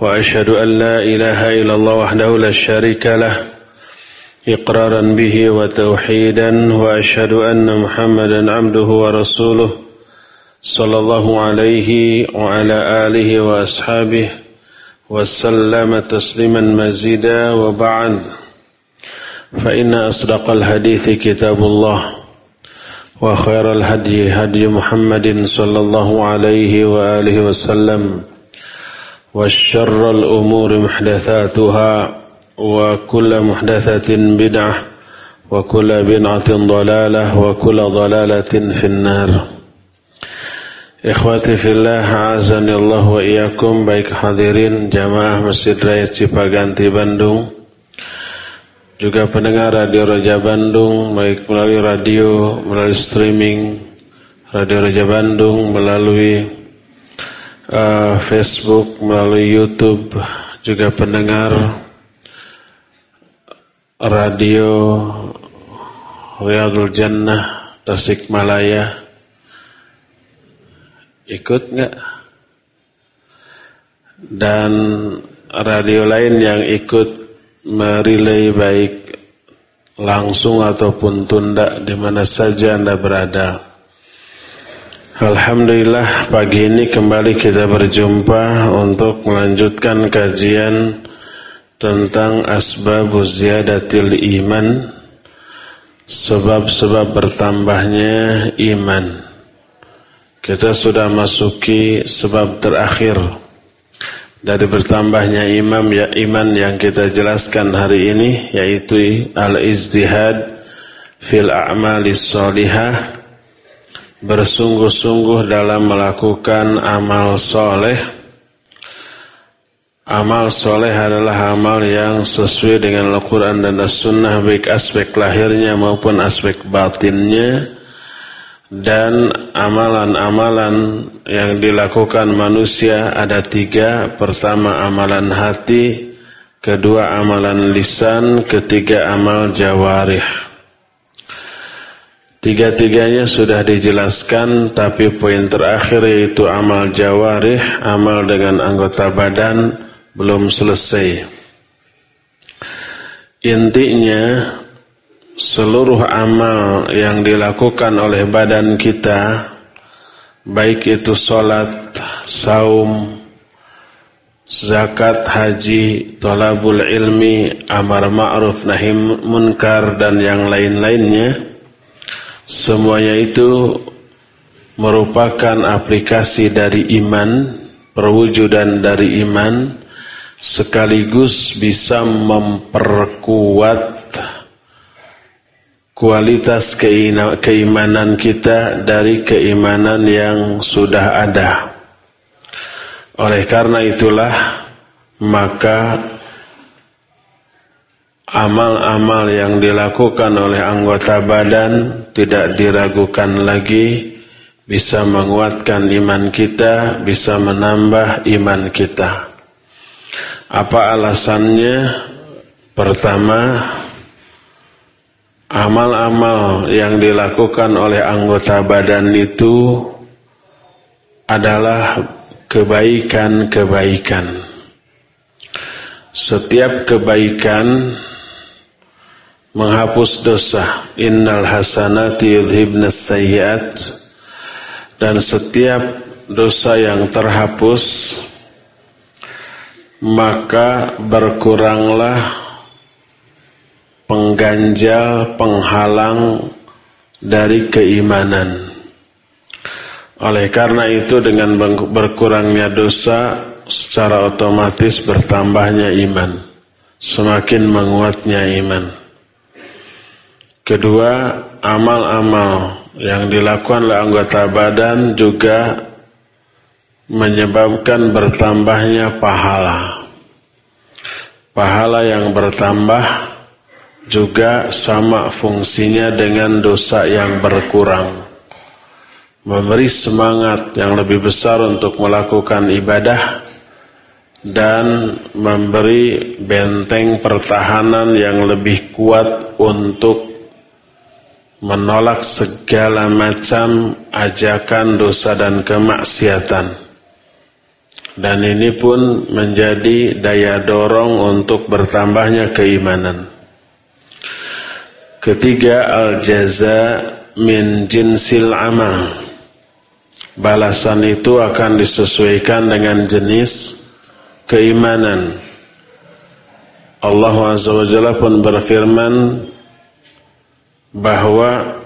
وأشهد أن لا إله إلا الله وحده لا شريك له إقرارا به وتوحيدا وأشهد أن محمدا عبده ورسوله صلى الله عليه وعلى آله وأصحابه وسلم تسليما مزيدا وبعد. فإن أصدق الحديث كتاب الله وخير الهدي هدي محمد صلى الله عليه وآله وسلم. وشر الأمور محدثاتها وكل محدثة بدعة وكل بدعة ضلالة وكل ضلالة في النار Ikhwati fillah azani Allah wa iyyakum baik hadirin jamaah Masjid Raya Cipaganti Bandung juga pendengar Radio Raja Bandung baik melalui radio, melalui streaming Radio Raja Bandung melalui uh, Facebook, melalui YouTube, juga pendengar radio Riyadul Jannah Tasikmalaya ikut nggak? Dan radio lain yang ikut merilai baik langsung ataupun tunda di mana saja Anda berada. Alhamdulillah pagi ini kembali kita berjumpa untuk melanjutkan kajian tentang asbab ziyadatil iman sebab-sebab bertambahnya iman. Kita sudah masuki sebab terakhir dari bertambahnya imam ya iman yang kita jelaskan hari ini yaitu al-izdihad fil a'malis salihah bersungguh-sungguh dalam melakukan amal soleh. Amal soleh adalah amal yang sesuai dengan Al-Quran dan As-Sunnah baik aspek lahirnya maupun aspek batinnya dan amalan-amalan yang dilakukan manusia ada tiga. Pertama amalan hati, kedua amalan lisan, ketiga amal jawarih. Tiga-tiganya sudah dijelaskan, tapi poin terakhir yaitu amal jawarih, amal dengan anggota badan belum selesai. Intinya seluruh amal yang dilakukan oleh badan kita, baik itu sholat, saum, zakat, haji, tolabul ilmi, amar ma'ruf, nahi munkar, dan yang lain-lainnya, semuanya itu merupakan aplikasi dari iman, perwujudan dari iman, sekaligus bisa memperkuat kualitas keimanan kita dari keimanan yang sudah ada. Oleh karena itulah maka amal-amal yang dilakukan oleh anggota badan tidak diragukan lagi bisa menguatkan iman kita, bisa menambah iman kita. Apa alasannya? Pertama, amal-amal yang dilakukan oleh anggota badan itu adalah kebaikan-kebaikan. Setiap kebaikan menghapus dosa. Innal hasanati yudhibna sayyiat. Dan setiap dosa yang terhapus maka berkuranglah pengganjal, penghalang dari keimanan. Oleh karena itu dengan berkurangnya dosa secara otomatis bertambahnya iman. Semakin menguatnya iman. Kedua, amal-amal yang dilakukan oleh anggota badan juga menyebabkan bertambahnya pahala. pahala yang bertambah juga sama fungsinya dengan dosa yang berkurang. Memberi semangat yang lebih besar untuk melakukan ibadah dan memberi benteng pertahanan yang lebih kuat untuk menolak segala macam ajakan dosa dan kemaksiatan. Dan ini pun menjadi daya dorong untuk bertambahnya keimanan. Ketiga, al-jaza min jinsil amal. Balasan itu akan disesuaikan dengan jenis keimanan. Allah Azza wa Jalla pun berfirman bahwa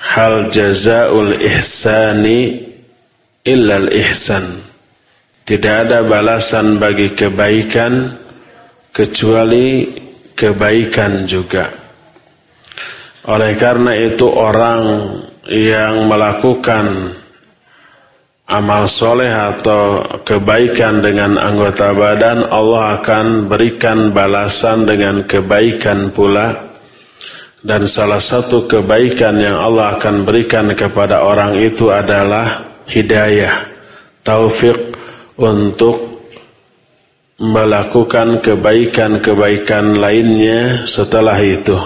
hal jazaul ihsani illa al ihsan tidak ada balasan bagi kebaikan kecuali kebaikan juga. Oleh karena itu orang yang melakukan amal soleh atau kebaikan dengan anggota badan Allah akan berikan balasan dengan kebaikan pula dan salah satu kebaikan yang Allah akan berikan kepada orang itu adalah hidayah taufik untuk melakukan kebaikan-kebaikan lainnya setelah itu.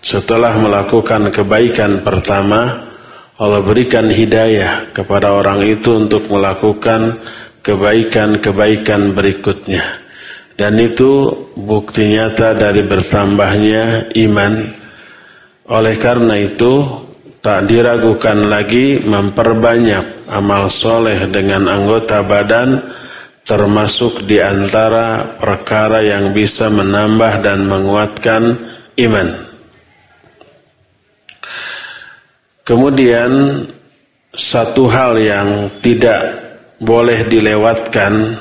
Setelah melakukan kebaikan pertama, Allah berikan hidayah kepada orang itu untuk melakukan kebaikan-kebaikan berikutnya. Dan itu bukti nyata dari bertambahnya iman. Oleh karena itu, tak diragukan lagi memperbanyak amal soleh dengan anggota badan termasuk di antara perkara yang bisa menambah dan menguatkan iman. Kemudian satu hal yang tidak boleh dilewatkan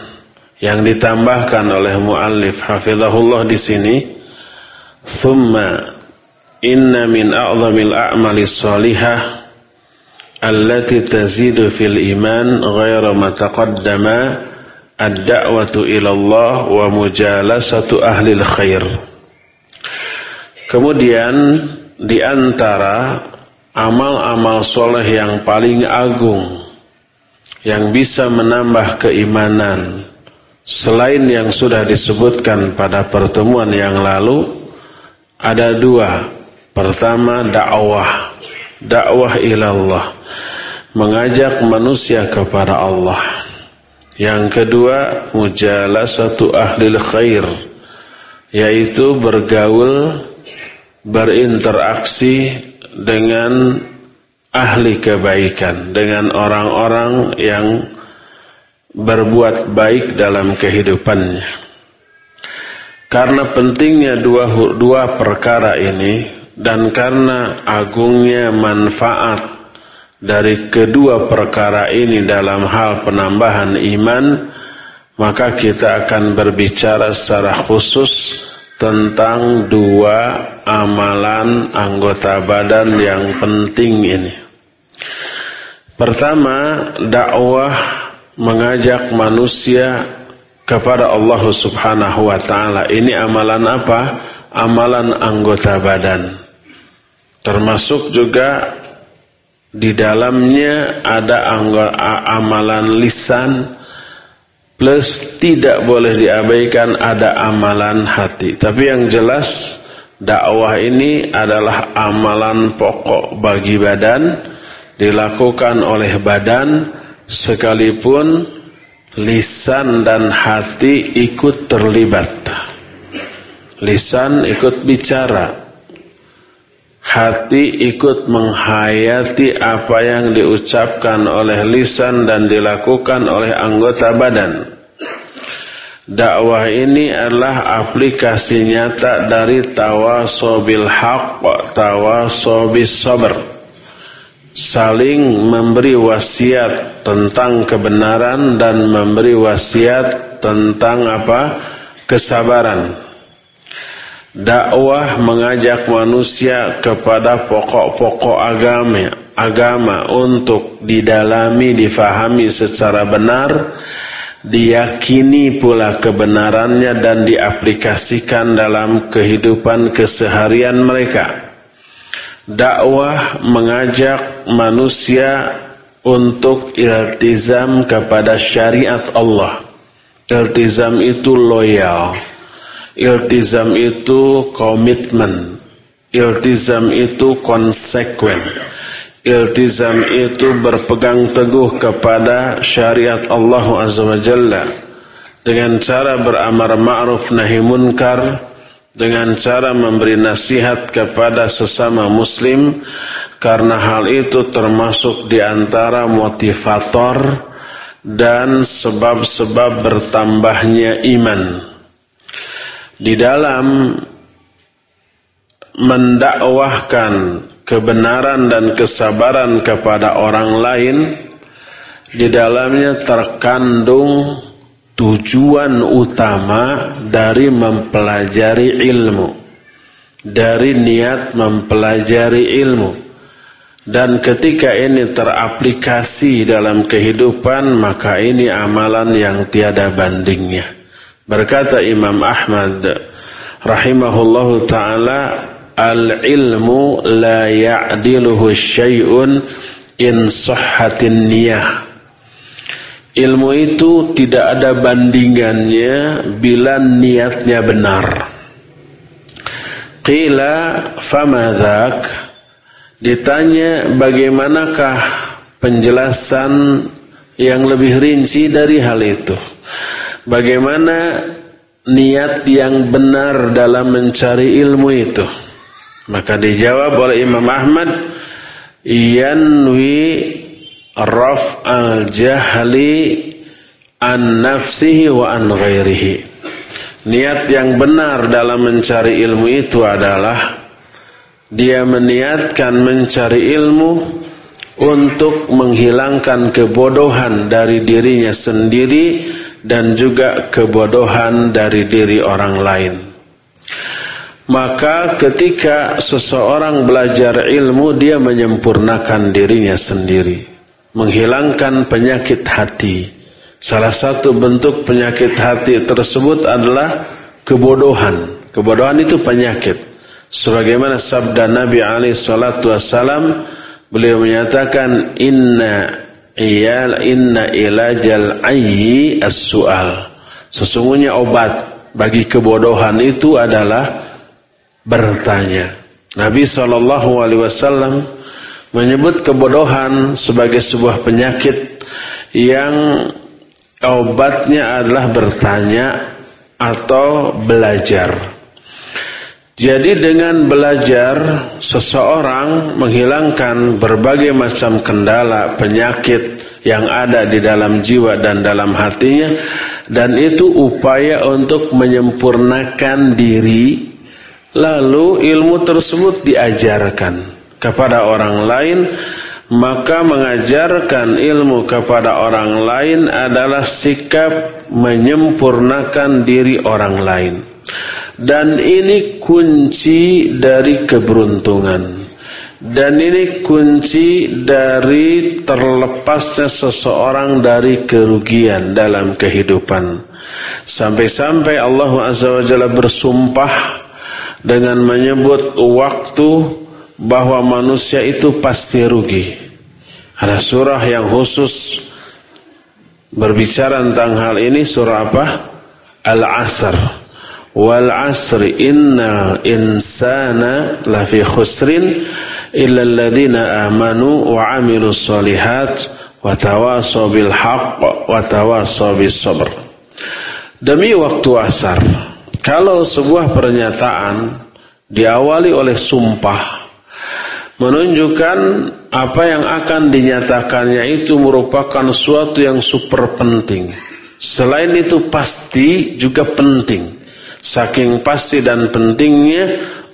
yang ditambahkan oleh muallif hafizahullah di sini, "Tsumma inna min a'zamil a'mali salihah allati tazidu fil iman ghaira ma taqaddama ad-da'watu ila Allah wa mujalasatu ahli khair. Kemudian di antara amal-amal soleh yang paling agung yang bisa menambah keimanan selain yang sudah disebutkan pada pertemuan yang lalu ada dua Pertama dakwah, dakwah ilallah, mengajak manusia kepada Allah. Yang kedua mujalasatu ahli khair, yaitu bergaul, berinteraksi dengan ahli kebaikan, dengan orang-orang yang berbuat baik dalam kehidupannya. Karena pentingnya dua, dua perkara ini, dan karena agungnya manfaat dari kedua perkara ini dalam hal penambahan iman, maka kita akan berbicara secara khusus tentang dua amalan anggota badan yang penting ini. Pertama, dakwah mengajak manusia kepada Allah Subhanahu wa taala. Ini amalan apa? Amalan anggota badan. Termasuk juga di dalamnya ada amalan lisan plus tidak boleh diabaikan ada amalan hati. Tapi yang jelas dakwah ini adalah amalan pokok bagi badan dilakukan oleh badan sekalipun lisan dan hati ikut terlibat. Lisan ikut bicara, hati ikut menghayati apa yang diucapkan oleh lisan dan dilakukan oleh anggota badan. Dakwah ini adalah aplikasi nyata dari tawasobil haq, tawasobis sabr. Saling memberi wasiat tentang kebenaran dan memberi wasiat tentang apa? kesabaran dakwah mengajak manusia kepada pokok-pokok agama agama untuk didalami difahami secara benar diyakini pula kebenarannya dan diaplikasikan dalam kehidupan keseharian mereka. Dakwah mengajak manusia untuk iltizam kepada syariat Allah. Iltizam itu loyal. Iltizam itu komitmen. Iltizam itu konsekuen. Iltizam itu berpegang teguh kepada syariat Allah Azza wa Jalla dengan cara beramar ma'ruf nahi munkar dengan cara memberi nasihat kepada sesama muslim karena hal itu termasuk di antara motivator dan sebab-sebab bertambahnya iman. Di dalam mendakwahkan kebenaran dan kesabaran kepada orang lain di dalamnya terkandung tujuan utama dari mempelajari ilmu dari niat mempelajari ilmu. Dan ketika ini teraplikasi dalam kehidupan maka ini amalan yang tiada bandingnya berkata Imam Ahmad rahimahullahu taala Al-ilmu la ya'diluhu syai'un in sahhatin niyah. Ilmu itu tidak ada bandingannya bila niatnya benar. Qila famadhak Ditanya bagaimanakah penjelasan yang lebih rinci dari hal itu. Bagaimana niat yang benar dalam mencari ilmu itu. Maka dijawab oleh Imam Ahmad yanwi raf al-jahli an nafsihi wa an ghairihi. Niat yang benar dalam mencari ilmu itu adalah dia meniatkan mencari ilmu untuk menghilangkan kebodohan dari dirinya sendiri dan juga kebodohan dari diri orang lain. Maka ketika seseorang belajar ilmu dia menyempurnakan dirinya sendiri. Menghilangkan penyakit hati. Salah satu bentuk penyakit hati tersebut adalah kebodohan. Kebodohan itu penyakit. Sebagaimana sabda Nabi alaihi salatu wassalam beliau menyatakan inna iyal inna ilajal ayyi as-su'al. Sesungguhnya obat bagi kebodohan itu adalah bertanya. Nabi Shallallahu Alaihi Wasallam menyebut kebodohan sebagai sebuah penyakit yang obatnya adalah bertanya atau belajar. Jadi dengan belajar seseorang menghilangkan berbagai macam kendala, penyakit yang ada di dalam jiwa dan dalam hatinya dan itu upaya untuk menyempurnakan diri Lalu ilmu tersebut diajarkan kepada orang lain, maka mengajarkan ilmu kepada orang lain adalah sikap menyempurnakan diri orang lain. Dan ini kunci dari keberuntungan. Dan ini kunci dari terlepasnya seseorang dari kerugian dalam kehidupan. Sampai-sampai Allah Azza wa Jalla bersumpah dengan menyebut waktu bahwa manusia itu pasti rugi. Ada surah yang khusus berbicara tentang hal ini surah apa? Al-Asr. Wal asri inna insana lafi khusrin illa alladhina amanu wa amilu salihat wa tawasaw bil haqq wa tawasaw bis sabr. Demi waktu asar kalau sebuah pernyataan diawali oleh sumpah menunjukkan apa yang akan dinyatakannya itu merupakan suatu yang super penting. Selain itu pasti juga penting. Saking pasti dan pentingnya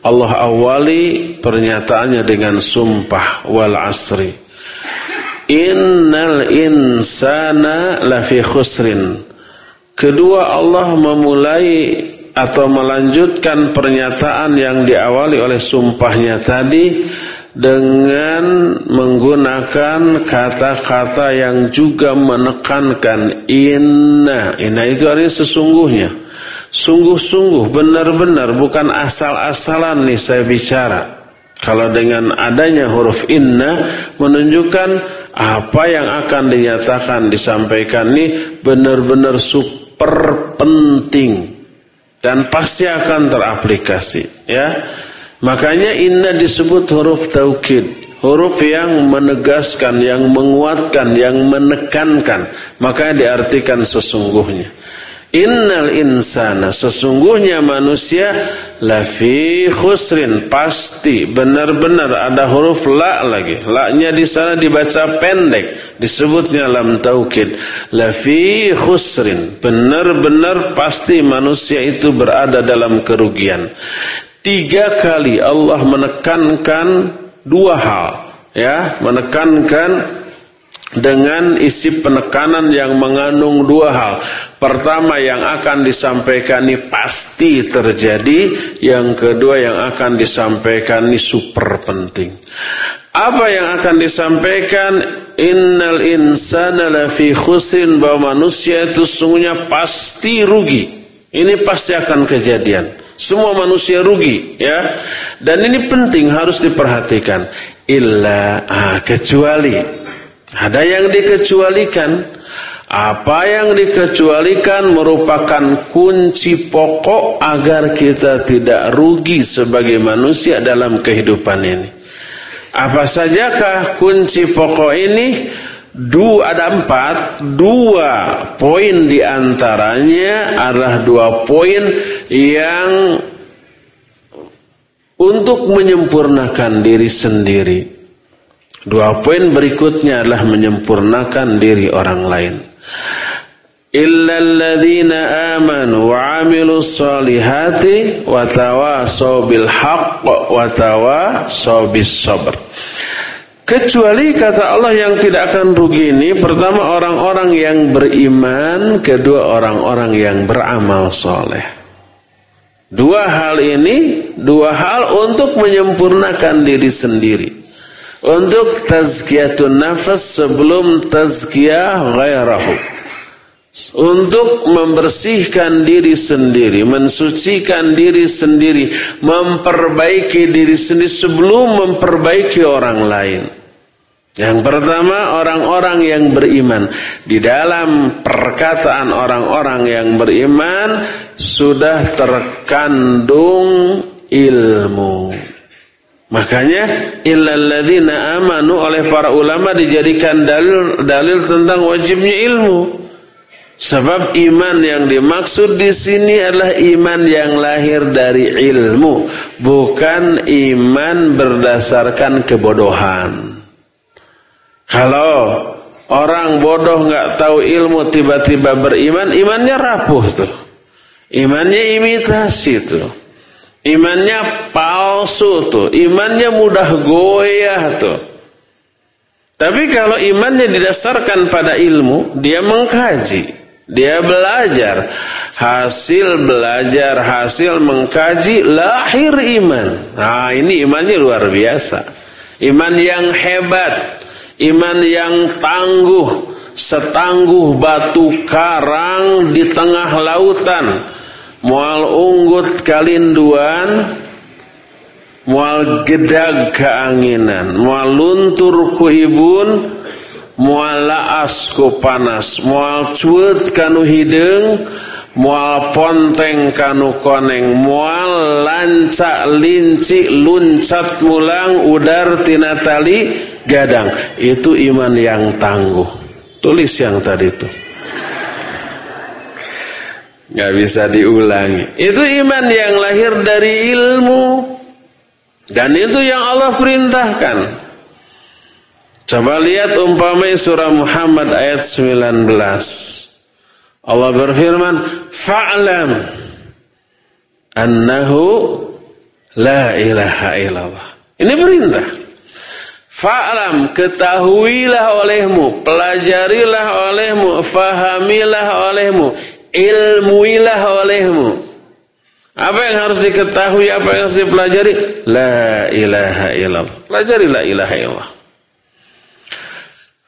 Allah awali pernyataannya dengan sumpah wal asri. Innal insana lafi khusrin. Kedua Allah memulai atau melanjutkan pernyataan yang diawali oleh sumpahnya tadi dengan menggunakan kata-kata yang juga menekankan inna. Inna itu artinya sesungguhnya. Sungguh-sungguh, benar-benar, bukan asal-asalan nih saya bicara. Kalau dengan adanya huruf inna menunjukkan apa yang akan dinyatakan, disampaikan ini benar-benar super penting dan pasti akan teraplikasi, ya. Makanya inna disebut huruf taukid. Huruf yang menegaskan, yang menguatkan, yang menekankan. Makanya diartikan sesungguhnya. Innal insana sesungguhnya manusia lafi khusrin pasti benar-benar ada huruf la lagi. La-nya di sana dibaca pendek disebutnya lam taukid. Lafi khusrin benar-benar pasti manusia itu berada dalam kerugian. Tiga kali Allah menekankan dua hal, ya, menekankan dengan isi penekanan yang mengandung dua hal. Pertama yang akan disampaikan ini pasti terjadi, yang kedua yang akan disampaikan ini super penting. Apa yang akan disampaikan? Innal insana lafi khusrin bahwa manusia itu sungguhnya pasti rugi. Ini pasti akan kejadian. Semua manusia rugi, ya. Dan ini penting harus diperhatikan. Illa ah, kecuali ada yang dikecualikan. Apa yang dikecualikan merupakan kunci pokok agar kita tidak rugi sebagai manusia dalam kehidupan ini. Apa sajakah kunci pokok ini? dua ada empat, dua poin di antaranya adalah dua poin yang untuk menyempurnakan diri sendiri. Dua poin berikutnya adalah menyempurnakan diri orang lain. Illa alladzina amanu wa amilus salihati wa tawasaw bil haqq wa tawasaw bis. Kecuali kata Allah yang tidak akan rugi ini Pertama orang-orang yang beriman Kedua orang-orang yang beramal soleh Dua hal ini Dua hal untuk menyempurnakan diri sendiri Untuk tazkiyatun nafas sebelum tazkiyah ghairahu. Untuk membersihkan diri sendiri, mensucikan diri sendiri, memperbaiki diri sendiri sebelum memperbaiki orang lain. Yang pertama orang-orang yang beriman. Di dalam perkataan orang-orang yang beriman Sudah terkandung ilmu Makanya Illalladzina amanu oleh para ulama dijadikan dalil, dalil tentang wajibnya ilmu Sebab iman yang dimaksud di sini adalah iman yang lahir dari ilmu, bukan iman berdasarkan kebodohan. Kalau orang bodoh nggak tahu ilmu tiba-tiba beriman, imannya rapuh tuh. Imannya imitasi tuh. Imannya palsu tuh. Imannya mudah goyah tuh. Tapi kalau imannya didasarkan pada ilmu, dia mengkaji. Dia belajar. Hasil belajar, hasil mengkaji, lahir iman. Nah ini imannya luar biasa. Iman yang hebat. Iman yang tangguh. Setangguh batu karang di tengah lautan. Mual unggut kalinduan. Mual gedag keanginan. Mual luntur kuibun mual laas ku panas mual cuet kanu hidung mual ponteng kanu koneng mual lancak linci luncat mulang udar tinatali gadang itu iman yang tangguh tulis yang tadi itu nggak bisa diulangi itu iman yang lahir dari ilmu dan itu yang Allah perintahkan Coba lihat umpamai surah Muhammad ayat 19. Allah berfirman, "Fa'lam annahu la ilaha illallah." Ini perintah. Fa'lam, ketahuilah olehmu, pelajarilah olehmu, fahamilah olehmu, ilmuilah olehmu. Apa yang harus diketahui, apa yang harus dipelajari? La ilaha illallah. Pelajari la ilaha illallah.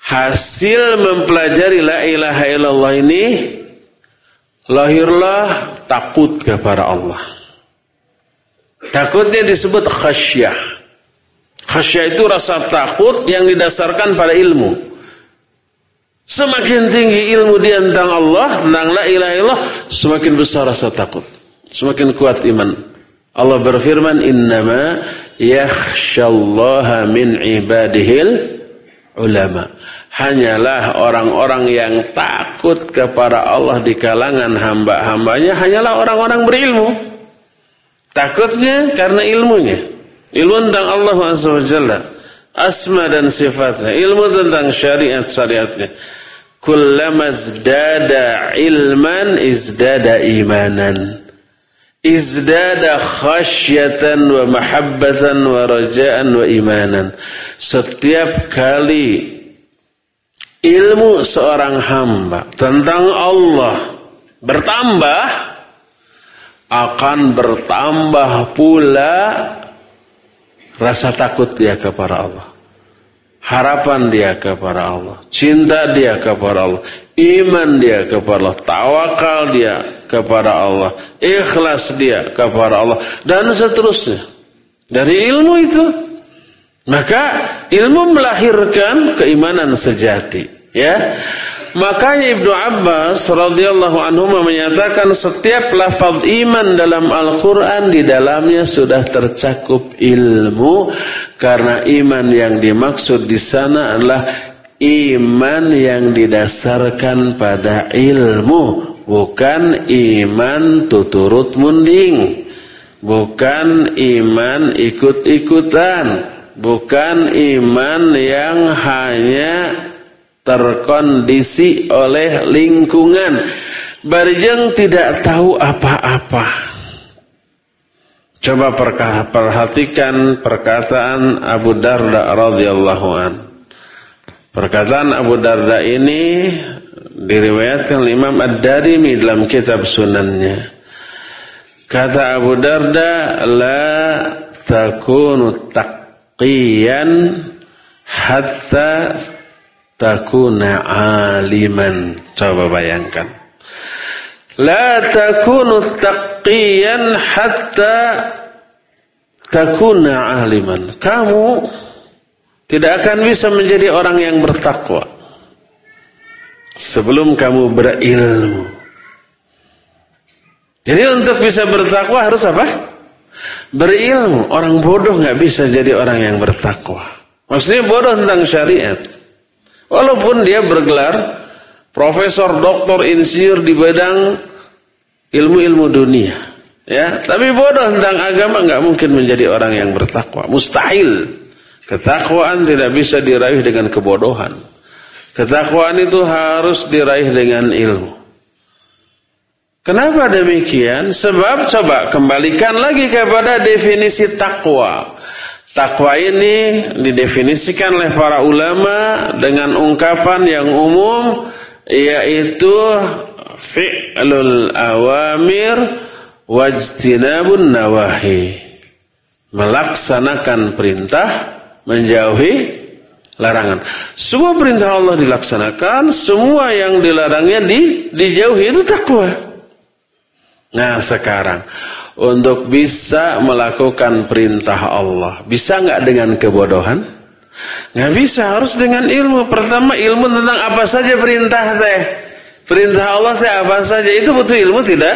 Hasil mempelajari la ilaha illallah ini lahirlah takut kepada Allah. Takutnya disebut khasyah. Khasyah itu rasa takut yang didasarkan pada ilmu. Semakin tinggi ilmu dia tentang Allah, tentang la ilaha illallah, semakin besar rasa takut. Semakin kuat iman. Allah berfirman, "Innama yakhsyallaha min ibadihil ulama." Hanyalah orang-orang yang takut kepada Allah di kalangan hamba-hambanya hanyalah orang-orang berilmu. Takutnya karena ilmunya. Ilmu tentang Allah SWT. Asma dan sifatnya. Ilmu tentang syariat-syariatnya. Kullama izdada ilman izdada imanan. Izdada khasyatan wa mahabbatan wa rajaan wa imanan. Setiap kali ilmu seorang hamba tentang Allah bertambah akan bertambah pula rasa takut dia kepada Allah. Harapan dia kepada Allah, cinta dia kepada Allah, iman dia kepada Allah, tawakal dia kepada Allah, ikhlas dia kepada Allah. Dan seterusnya. Dari ilmu itu. Maka ilmu melahirkan keimanan sejati, ya. Makanya Ibnu Abbas radhiyallahu anhu menyatakan setiap lafaz iman dalam Al-Qur'an di dalamnya sudah tercakup ilmu. Karena iman yang dimaksud di sana adalah iman yang didasarkan pada ilmu, bukan iman tuturut munding, bukan iman ikut-ikutan. Bukan iman yang hanya terkondisi oleh lingkungan. Barjeng tidak tahu apa-apa. Coba perhatikan perkataan Abu Darda radhiyallahu an. Perkataan Abu Darda ini diriwayatkan Imam Ad-Darimi dalam kitab sunannya. Kata Abu Darda, la takunu tak taqiyan hatta takuna aliman. Coba bayangkan. La takunu taqiyan hatta takuna aliman. Kamu tidak akan bisa menjadi orang yang bertakwa sebelum kamu berilmu. Jadi untuk bisa bertakwa harus apa? Berilmu, orang bodoh nggak bisa jadi orang yang bertakwa. Maksudnya bodoh tentang syariat. Walaupun dia bergelar profesor, doktor, insinyur di bidang ilmu-ilmu dunia. Ya, tapi bodoh tentang agama nggak mungkin menjadi orang yang bertakwa. Mustahil. Ketakwaan tidak bisa diraih dengan kebodohan. Ketakwaan itu harus diraih dengan ilmu. Kenapa demikian? Sebab coba kembalikan lagi kepada definisi takwa. Takwa ini didefinisikan oleh para ulama dengan ungkapan yang umum yaitu fi'lul awamir wajtinabun nawahi. Melaksanakan perintah, menjauhi larangan. Semua perintah Allah dilaksanakan, semua yang dilarangnya di, dijauhi itu takwa. Nah sekarang untuk bisa melakukan perintah Allah, bisa nggak dengan kebodohan? Nggak bisa, harus dengan ilmu. Pertama ilmu tentang apa saja perintah teh. Perintah Allah teh apa saja itu butuh ilmu tidak?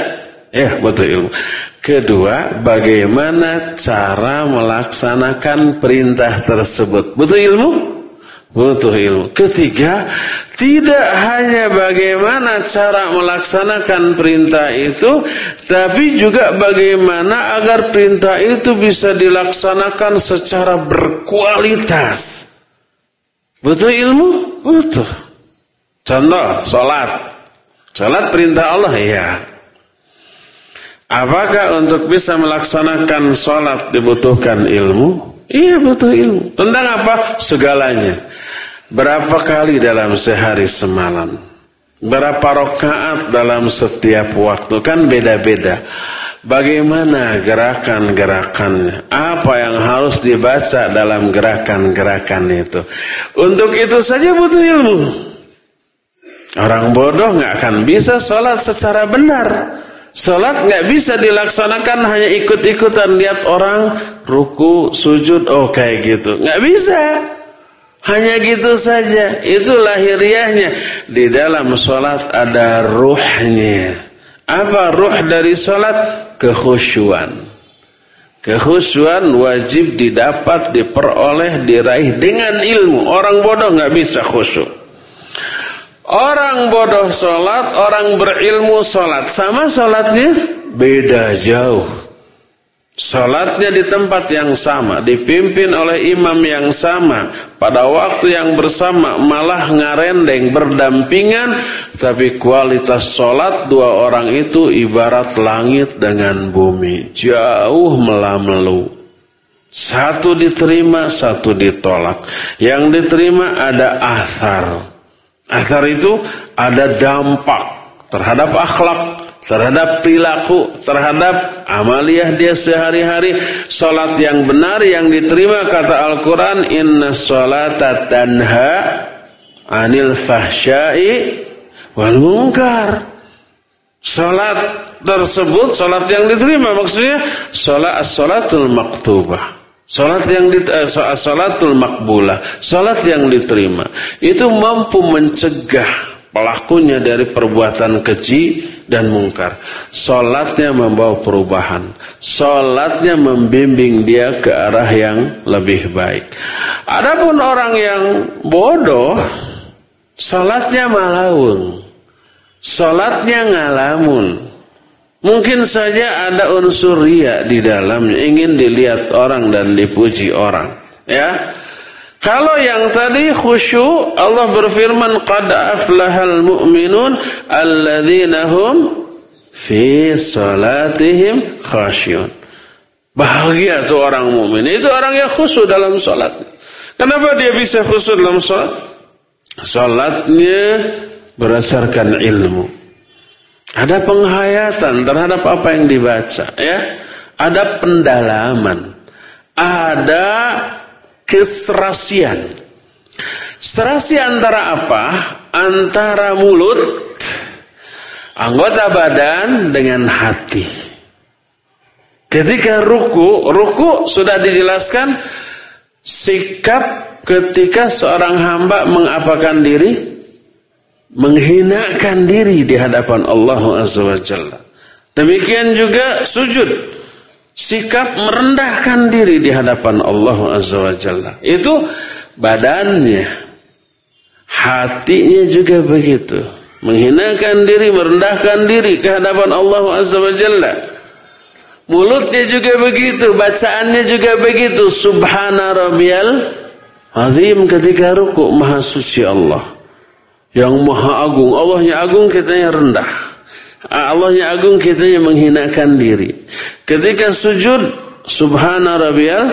Ya butuh ilmu. Kedua, bagaimana cara melaksanakan perintah tersebut? Butuh ilmu? Butuh ilmu. Ketiga, tidak hanya bagaimana cara melaksanakan perintah itu, tapi juga bagaimana agar perintah itu bisa dilaksanakan secara berkualitas. Butuh ilmu? Butuh. Contoh, sholat. Sholat perintah Allah, ya. Apakah untuk bisa melaksanakan sholat dibutuhkan ilmu? Iya butuh ilmu. Tentang apa? Segalanya. Berapa kali dalam sehari semalam? Berapa rokaat dalam setiap waktu? Kan beda-beda. Bagaimana gerakan-gerakannya? Apa yang harus dibaca dalam gerakan-gerakan itu? Untuk itu saja butuh ilmu. Orang bodoh nggak akan bisa sholat secara benar. Sholat nggak bisa dilaksanakan hanya ikut-ikutan lihat orang ruku, sujud, oh kayak gitu. Nggak bisa. Hanya gitu saja. Itu lahiriahnya. Di dalam sholat ada ruhnya. Apa ruh dari sholat? kekhusyuan. Kekhusyuan wajib didapat, diperoleh, diraih dengan ilmu. Orang bodoh nggak bisa khusyuk. Orang bodoh sholat, orang berilmu sholat. Sama sholatnya beda jauh. Salatnya di tempat yang sama, dipimpin oleh imam yang sama, pada waktu yang bersama, malah ngarendeng berdampingan, tapi kualitas salat dua orang itu ibarat langit dengan bumi, jauh melamelu. Satu diterima, satu ditolak. Yang diterima ada athar. Athar itu ada dampak terhadap akhlak, terhadap perilaku, terhadap amaliyah dia sehari-hari, salat yang benar yang diterima kata Al-Qur'an inna salata tanha anil fahsyai wal munkar. Salat tersebut salat yang diterima maksudnya salat as-salatul maktubah. Salat yang di, eh, salatul makbulah, salat yang diterima itu mampu mencegah pelakunya dari perbuatan keji dan mungkar. Solatnya membawa perubahan. Solatnya membimbing dia ke arah yang lebih baik. Adapun orang yang bodoh, solatnya malawung. Solatnya ngalamun. Mungkin saja ada unsur ria di dalamnya, ingin dilihat orang dan dipuji orang. Ya, kalau yang tadi khusyuk, Allah berfirman, Qad aflahal mu'minun alladzina hum fi salatihim khasyun. Bahagia tuh orang mukmin. Itu orang yang khusyuk dalam salat. Kenapa dia bisa khusyuk dalam salat? Salatnya berdasarkan ilmu. Ada penghayatan terhadap apa yang dibaca, ya. Ada pendalaman. Ada keserasian. Serasi antara apa? Antara mulut, anggota badan dengan hati. Ketika ruku, ruku sudah dijelaskan sikap ketika seorang hamba mengapakan diri, menghinakan diri di hadapan Allah Azza wa Jalla. Demikian juga sujud sikap merendahkan diri di hadapan Allah Azza wa Jalla. Itu badannya. Hatinya juga begitu. Menghinakan diri, merendahkan diri ke hadapan Allah Azza wa Jalla. Mulutnya juga begitu, bacaannya juga begitu. Subhana rabbiyal azim ketika ruku maha suci Allah. Yang maha agung, Allahnya agung kitanya rendah. Allahnya agung kita yang menghinakan diri. Ketika sujud, subhana rabbiyal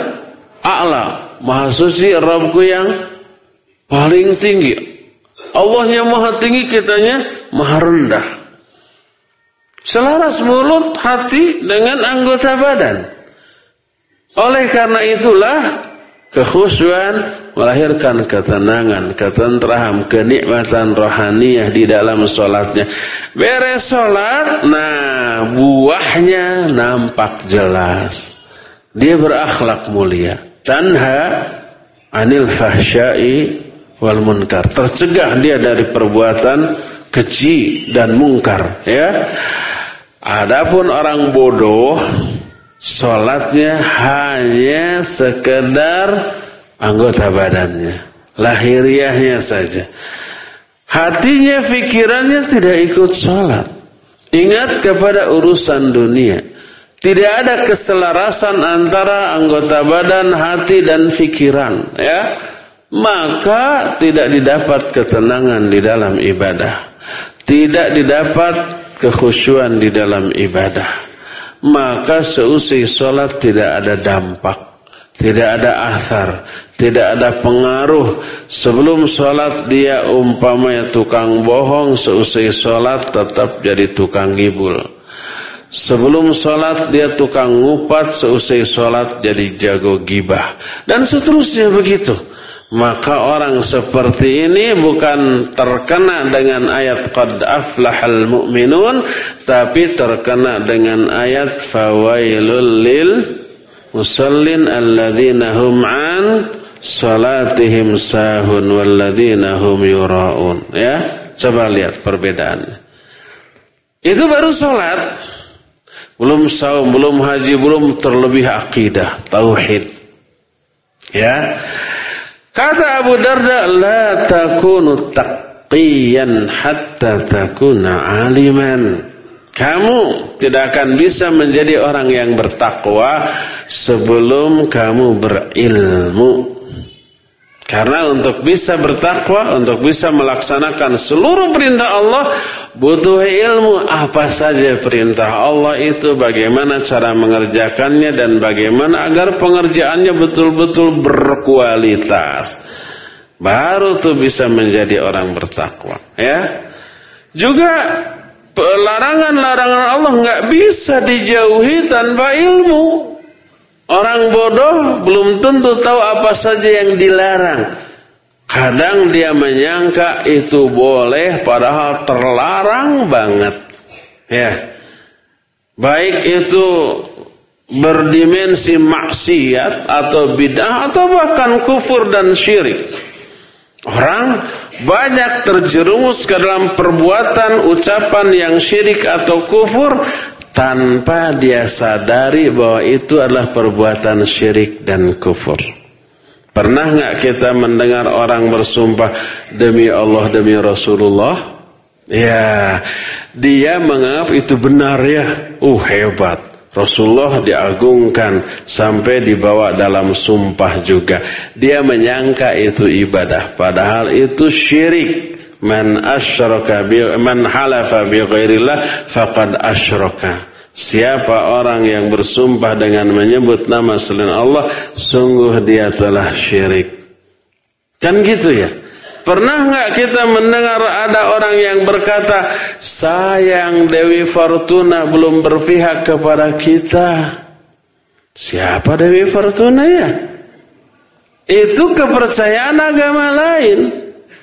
a'la. Maha suci Rabbku yang paling tinggi. Allahnya maha tinggi, kitanya maha rendah. Selaras mulut, hati dengan anggota badan. Oleh karena itulah Kekhusyuan melahirkan ketenangan, ketentrahan, kenikmatan rohaniyah di dalam sholatnya. Beres sholat, nah buahnya nampak jelas. Dia berakhlak mulia. Tanha anil fahsyai wal munkar. Tercegah dia dari perbuatan keji dan mungkar. Ya. Adapun orang bodoh Sholatnya hanya sekedar anggota badannya. Lahiriahnya saja. Hatinya, pikirannya tidak ikut sholat. Ingat kepada urusan dunia. Tidak ada keselarasan antara anggota badan, hati, dan pikiran. Ya, Maka tidak didapat ketenangan di dalam ibadah. Tidak didapat kekhusyuan di dalam ibadah maka seusai sholat tidak ada dampak, tidak ada athar, tidak ada pengaruh. Sebelum sholat dia umpamanya tukang bohong, seusai sholat tetap jadi tukang ngibul. Sebelum sholat dia tukang ngupat, seusai sholat jadi jago gibah. Dan seterusnya begitu. Maka orang seperti ini bukan terkena dengan ayat qad aflahal mu'minun tapi terkena dengan ayat fawailul lil musallin alladzina hum an salatihim sahun walladzina hum yuraun ya coba lihat perbedaannya itu baru salat belum saum, belum haji, belum terlebih akidah, tauhid. Ya. Kata Abu Darda, la takunu taqiyan hatta takuna aliman. Kamu tidak akan bisa menjadi orang yang bertakwa sebelum kamu berilmu. Karena untuk bisa bertakwa, untuk bisa melaksanakan seluruh perintah Allah, butuh ilmu apa saja perintah Allah itu, bagaimana cara mengerjakannya, dan bagaimana agar pengerjaannya betul-betul berkualitas. Baru tuh bisa menjadi orang bertakwa. Ya, Juga larangan-larangan Allah nggak bisa dijauhi tanpa ilmu. Orang bodoh belum tentu tahu apa saja yang dilarang. Kadang dia menyangka itu boleh padahal terlarang banget. Ya. Baik itu berdimensi maksiat atau bidah atau bahkan kufur dan syirik. Orang banyak terjerumus ke dalam perbuatan ucapan yang syirik atau kufur tanpa dia sadari bahwa itu adalah perbuatan syirik dan kufur. Pernah nggak kita mendengar orang bersumpah demi Allah demi Rasulullah? Ya, dia menganggap itu benar ya. Uh hebat. Rasulullah diagungkan sampai dibawa dalam sumpah juga. Dia menyangka itu ibadah, padahal itu syirik. Man asyraka man halafa bi ghairillah faqad asyraka. Siapa orang yang bersumpah dengan menyebut nama selain Allah, sungguh dia telah syirik. Kan gitu ya? Pernah nggak kita mendengar ada orang yang berkata, sayang Dewi Fortuna belum berpihak kepada kita. Siapa Dewi Fortuna ya? Itu kepercayaan agama lain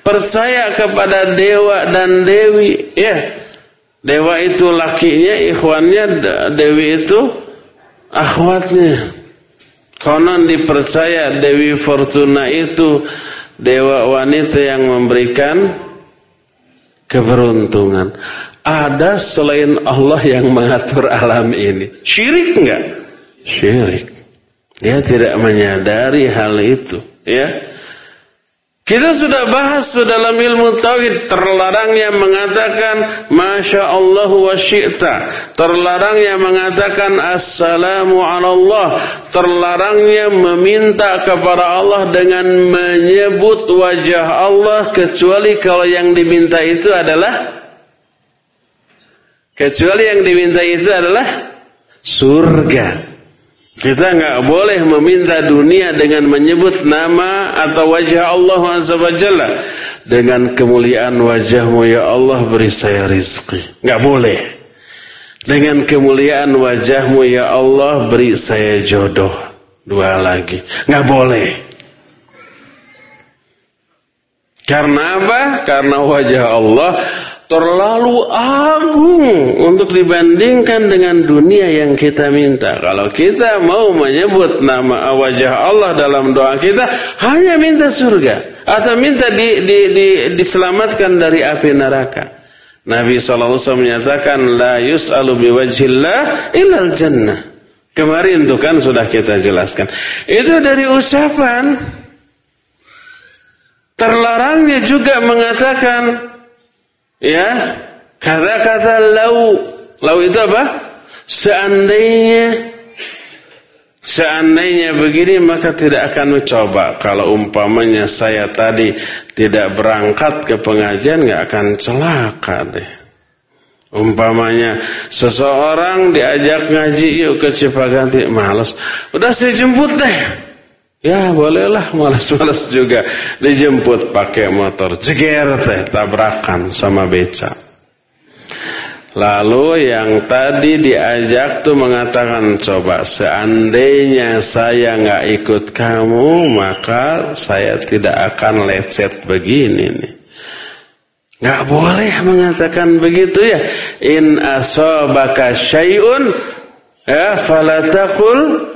percaya kepada dewa dan dewi ya dewa itu lakinya ikhwannya dewi itu akhwatnya. Konon dipercaya dewi fortuna itu dewa wanita yang memberikan keberuntungan. Ada selain Allah yang mengatur alam ini. Syirik enggak? Syirik. Dia tidak menyadari hal itu ya kita sudah bahas dalam ilmu tauhid terlarangnya mengatakan masya Allah wa syi'ta, terlarangnya mengatakan assalamu ala Allah, terlarangnya meminta kepada Allah dengan menyebut wajah Allah kecuali kalau yang diminta itu adalah kecuali yang diminta itu adalah surga. Kita nggak boleh meminta dunia dengan menyebut nama atau wajah Allah Subhanahu dengan kemuliaan wajahmu ya Allah beri saya rizki. Nggak boleh. Dengan kemuliaan wajahmu ya Allah beri saya jodoh. Dua lagi. Nggak boleh. Karena apa? Karena wajah Allah terlalu agung untuk dibandingkan dengan dunia yang kita minta. Kalau kita mau menyebut nama wajah Allah dalam doa kita, hanya minta surga atau minta di, di, di, diselamatkan dari api neraka. Nabi SAW menyatakan la yus'alu biwajhillah ilal jannah. Kemarin itu kan sudah kita jelaskan. Itu dari ucapan terlarangnya juga mengatakan Ya, kata-kata lau. Lau itu apa? Seandainya Seandainya begini maka tidak akan mencoba. Kalau umpamanya saya tadi tidak berangkat ke pengajian nggak akan celaka deh. Umpamanya seseorang diajak ngaji yuk ke Cipaganti malas. Udah saya jemput deh. Ya bolehlah malas-malas juga dijemput pakai motor jeger teh tabrakan sama beca. Lalu yang tadi diajak tuh mengatakan coba seandainya saya nggak ikut kamu maka saya tidak akan lecet begini nih. Nggak boleh mengatakan begitu ya. In asobaka syai'un ya falatakul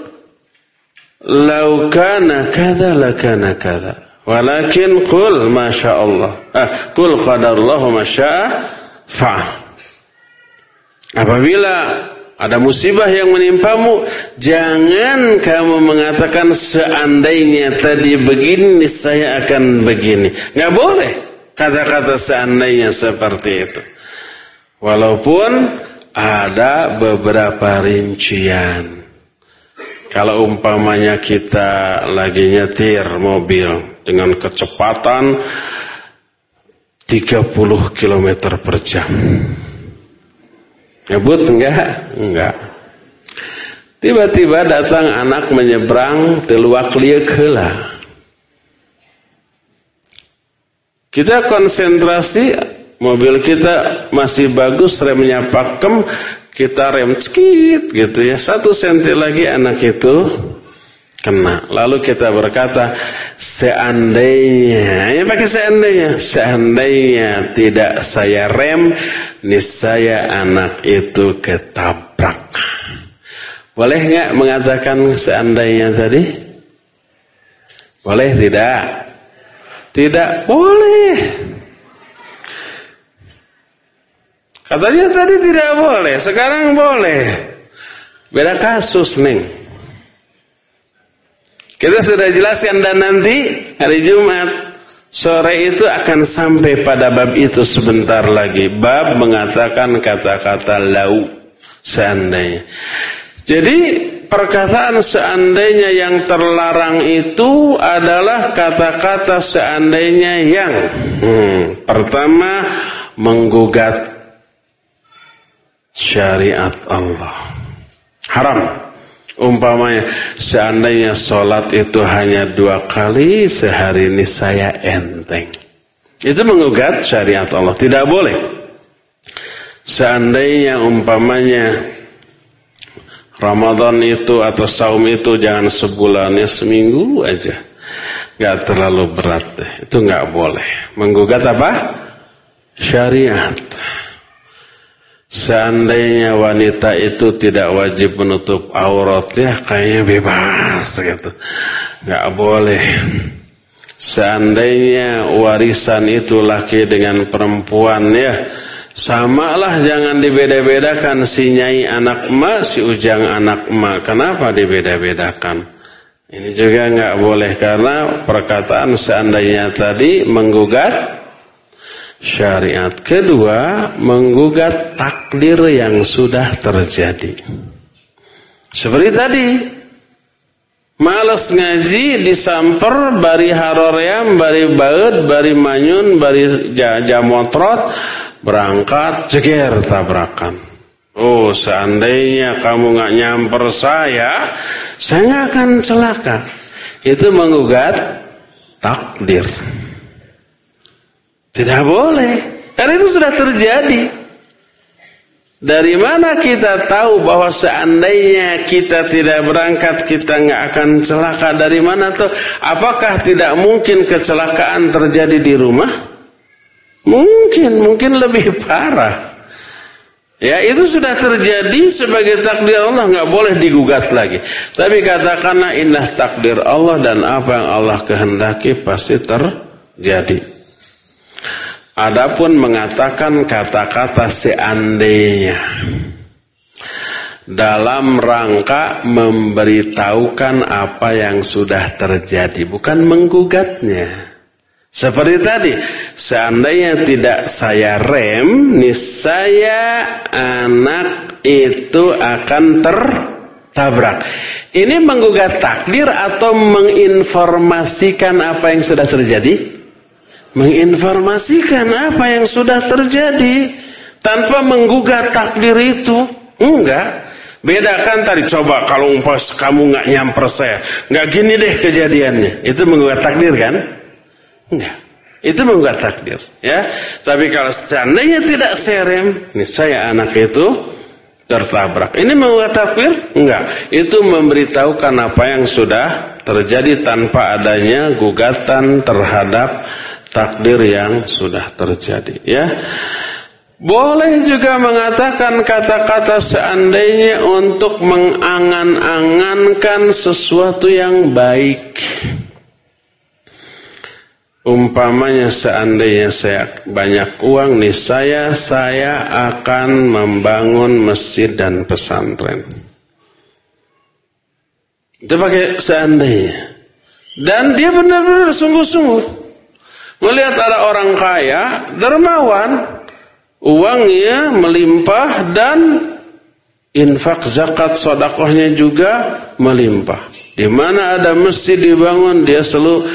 laukana kada lakana kada. Walakin qul masya Allah. Ah, qul qadarallahu masya'a fa'al. Apabila ada musibah yang menimpamu, jangan kamu mengatakan seandainya tadi begini, saya akan begini. Nggak boleh kata-kata seandainya seperti itu. Walaupun ada beberapa rincian. Kalau umpamanya kita lagi nyetir mobil dengan kecepatan 30 km per jam. Nyebut enggak? Enggak. Tiba-tiba datang anak menyeberang teluak liek heula. Kita konsentrasi mobil kita masih bagus remnya pakem kita rem cekit gitu ya satu senti lagi anak itu kena. Lalu kita berkata, seandainya, ini pakai seandainya, seandainya tidak saya rem, niscaya anak itu ketabrak. Boleh nggak mengatakan seandainya tadi? Boleh tidak? Tidak boleh. Katanya tadi tidak boleh, sekarang boleh. Beda kasus nih. Kita sudah jelaskan dan nanti hari Jumat sore itu akan sampai pada bab itu sebentar lagi. Bab mengatakan kata-kata lau seandainya. Jadi perkataan seandainya yang terlarang itu adalah kata-kata seandainya yang hmm, pertama menggugat syariat Allah. Haram. Umpamanya seandainya sholat itu hanya dua kali sehari ini saya enteng. Itu mengugat syariat Allah. Tidak boleh. Seandainya umpamanya Ramadan itu atau saum itu jangan sebulannya seminggu aja. Gak terlalu berat deh. Itu gak boleh. Menggugat apa? Syariat. Seandainya wanita itu tidak wajib menutup auratnya, kayaknya bebas gitu. Nggak boleh. Seandainya warisan itu laki dengan perempuan ya, samalah jangan dibeda-bedakan si nyai anak emak, si ujang anak emak. Kenapa dibeda-bedakan? Ini juga nggak boleh karena perkataan seandainya tadi menggugat syariat. Kedua, menggugat takdir yang sudah terjadi. Seperti tadi, Males ngaji disamper bari haroream, bari baut, bari manyun, bari jamotrot, berangkat ceger tabrakan. Oh, seandainya kamu nggak nyamper saya, saya akan celaka. Itu menggugat takdir. Tidak boleh. Karena itu sudah terjadi. Dari mana kita tahu bahwa seandainya kita tidak berangkat kita nggak akan celaka? Dari mana tuh? Apakah tidak mungkin kecelakaan terjadi di rumah? Mungkin, mungkin lebih parah. Ya itu sudah terjadi sebagai takdir Allah nggak boleh digugat lagi. Tapi katakanlah indah takdir Allah dan apa yang Allah kehendaki pasti terjadi. Adapun mengatakan kata-kata seandainya dalam rangka memberitahukan apa yang sudah terjadi, bukan menggugatnya. Seperti tadi, seandainya tidak saya rem, niscaya anak itu akan tertabrak. Ini menggugat takdir atau menginformasikan apa yang sudah terjadi? Menginformasikan apa yang sudah terjadi tanpa menggugat takdir itu. Enggak. Bedakan tadi coba kalau umpas kamu nggak nyamper saya, nggak gini deh kejadiannya. Itu menggugat takdir kan? Enggak. Itu menggugat takdir, ya. Tapi kalau seandainya tidak serem, ini saya anak itu tertabrak. Ini menggugat takdir? Enggak. Itu memberitahukan apa yang sudah terjadi tanpa adanya gugatan terhadap takdir yang sudah terjadi, ya. Boleh juga mengatakan kata-kata seandainya untuk mengangan-angankan sesuatu yang baik. Umpamanya seandainya saya banyak uang nih saya saya akan membangun masjid dan pesantren. Itu pakai seandainya. Dan dia benar-benar sungguh-sungguh. Melihat ada orang kaya, dermawan, uangnya melimpah dan infak zakat sodakohnya juga melimpah. Di mana ada masjid dibangun, dia selalu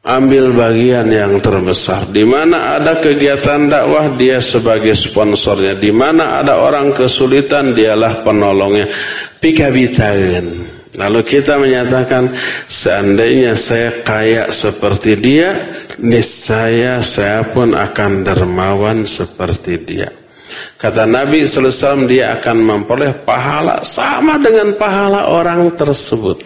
ambil bagian yang terbesar. Di mana ada kegiatan dakwah dia sebagai sponsornya. Di mana ada orang kesulitan dialah penolongnya. Pikabitaen. Lalu kita menyatakan seandainya saya kaya seperti dia, niscaya saya pun akan dermawan seperti dia. Kata Nabi SAW dia akan memperoleh pahala sama dengan pahala orang tersebut.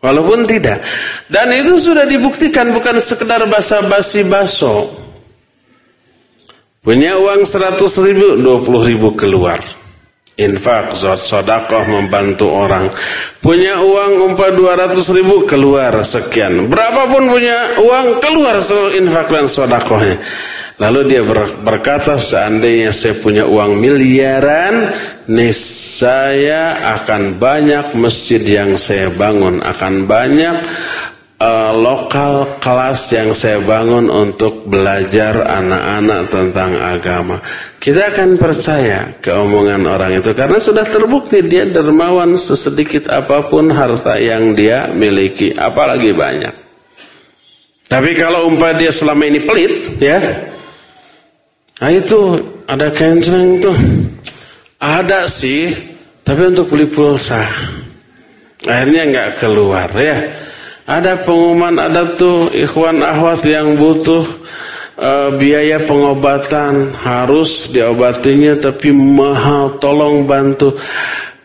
Walaupun tidak. Dan itu sudah dibuktikan bukan sekedar basa-basi baso. Punya uang 100 ribu, 20 ribu keluar. Infak, sodakoh, membantu orang. Punya uang umpah 200 ribu, keluar sekian. Berapapun punya uang, keluar seluruh infak dan sodakohnya. Lalu dia berkata, seandainya saya punya uang miliaran, nis saya akan banyak masjid yang saya bangun, akan banyak uh, lokal kelas yang saya bangun untuk belajar anak-anak tentang agama. Kita akan percaya keomongan orang itu karena sudah terbukti dia dermawan sesedikit apa pun harta yang dia miliki, apalagi banyak. Tapi kalau umpah dia selama ini pelit, ya, nah itu ada kenceng tuh. Ada sih, tapi untuk beli pulsa. Akhirnya nggak keluar ya. Ada pengumuman ada tuh ikhwan ahwat yang butuh e, biaya pengobatan harus diobatinya tapi mahal tolong bantu.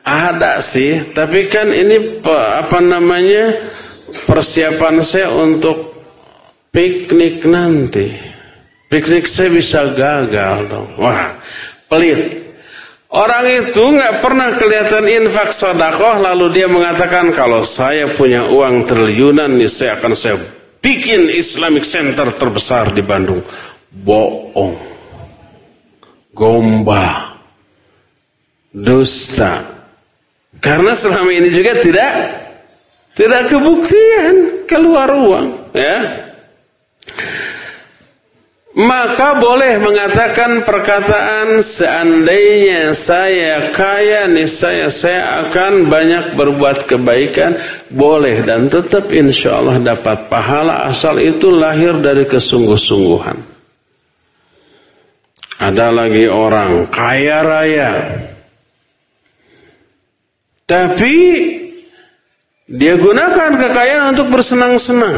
Ada sih, tapi kan ini apa namanya persiapan saya untuk piknik nanti. Piknik saya bisa gagal dong. Wah, pelit. Orang itu nggak pernah kelihatan infak sodakoh lalu dia mengatakan kalau saya punya uang triliunan nih saya akan saya bikin Islamic Center terbesar di Bandung. Bohong. Gomba. Dusta. Karena selama ini juga tidak tidak kebuktian keluar uang, ya maka boleh mengatakan perkataan seandainya saya kaya niscaya saya akan banyak berbuat kebaikan. Boleh dan tetap insya Allah dapat pahala asal itu lahir dari kesungguh-sungguhan. Ada lagi orang kaya raya. Tapi dia gunakan kekayaan untuk bersenang-senang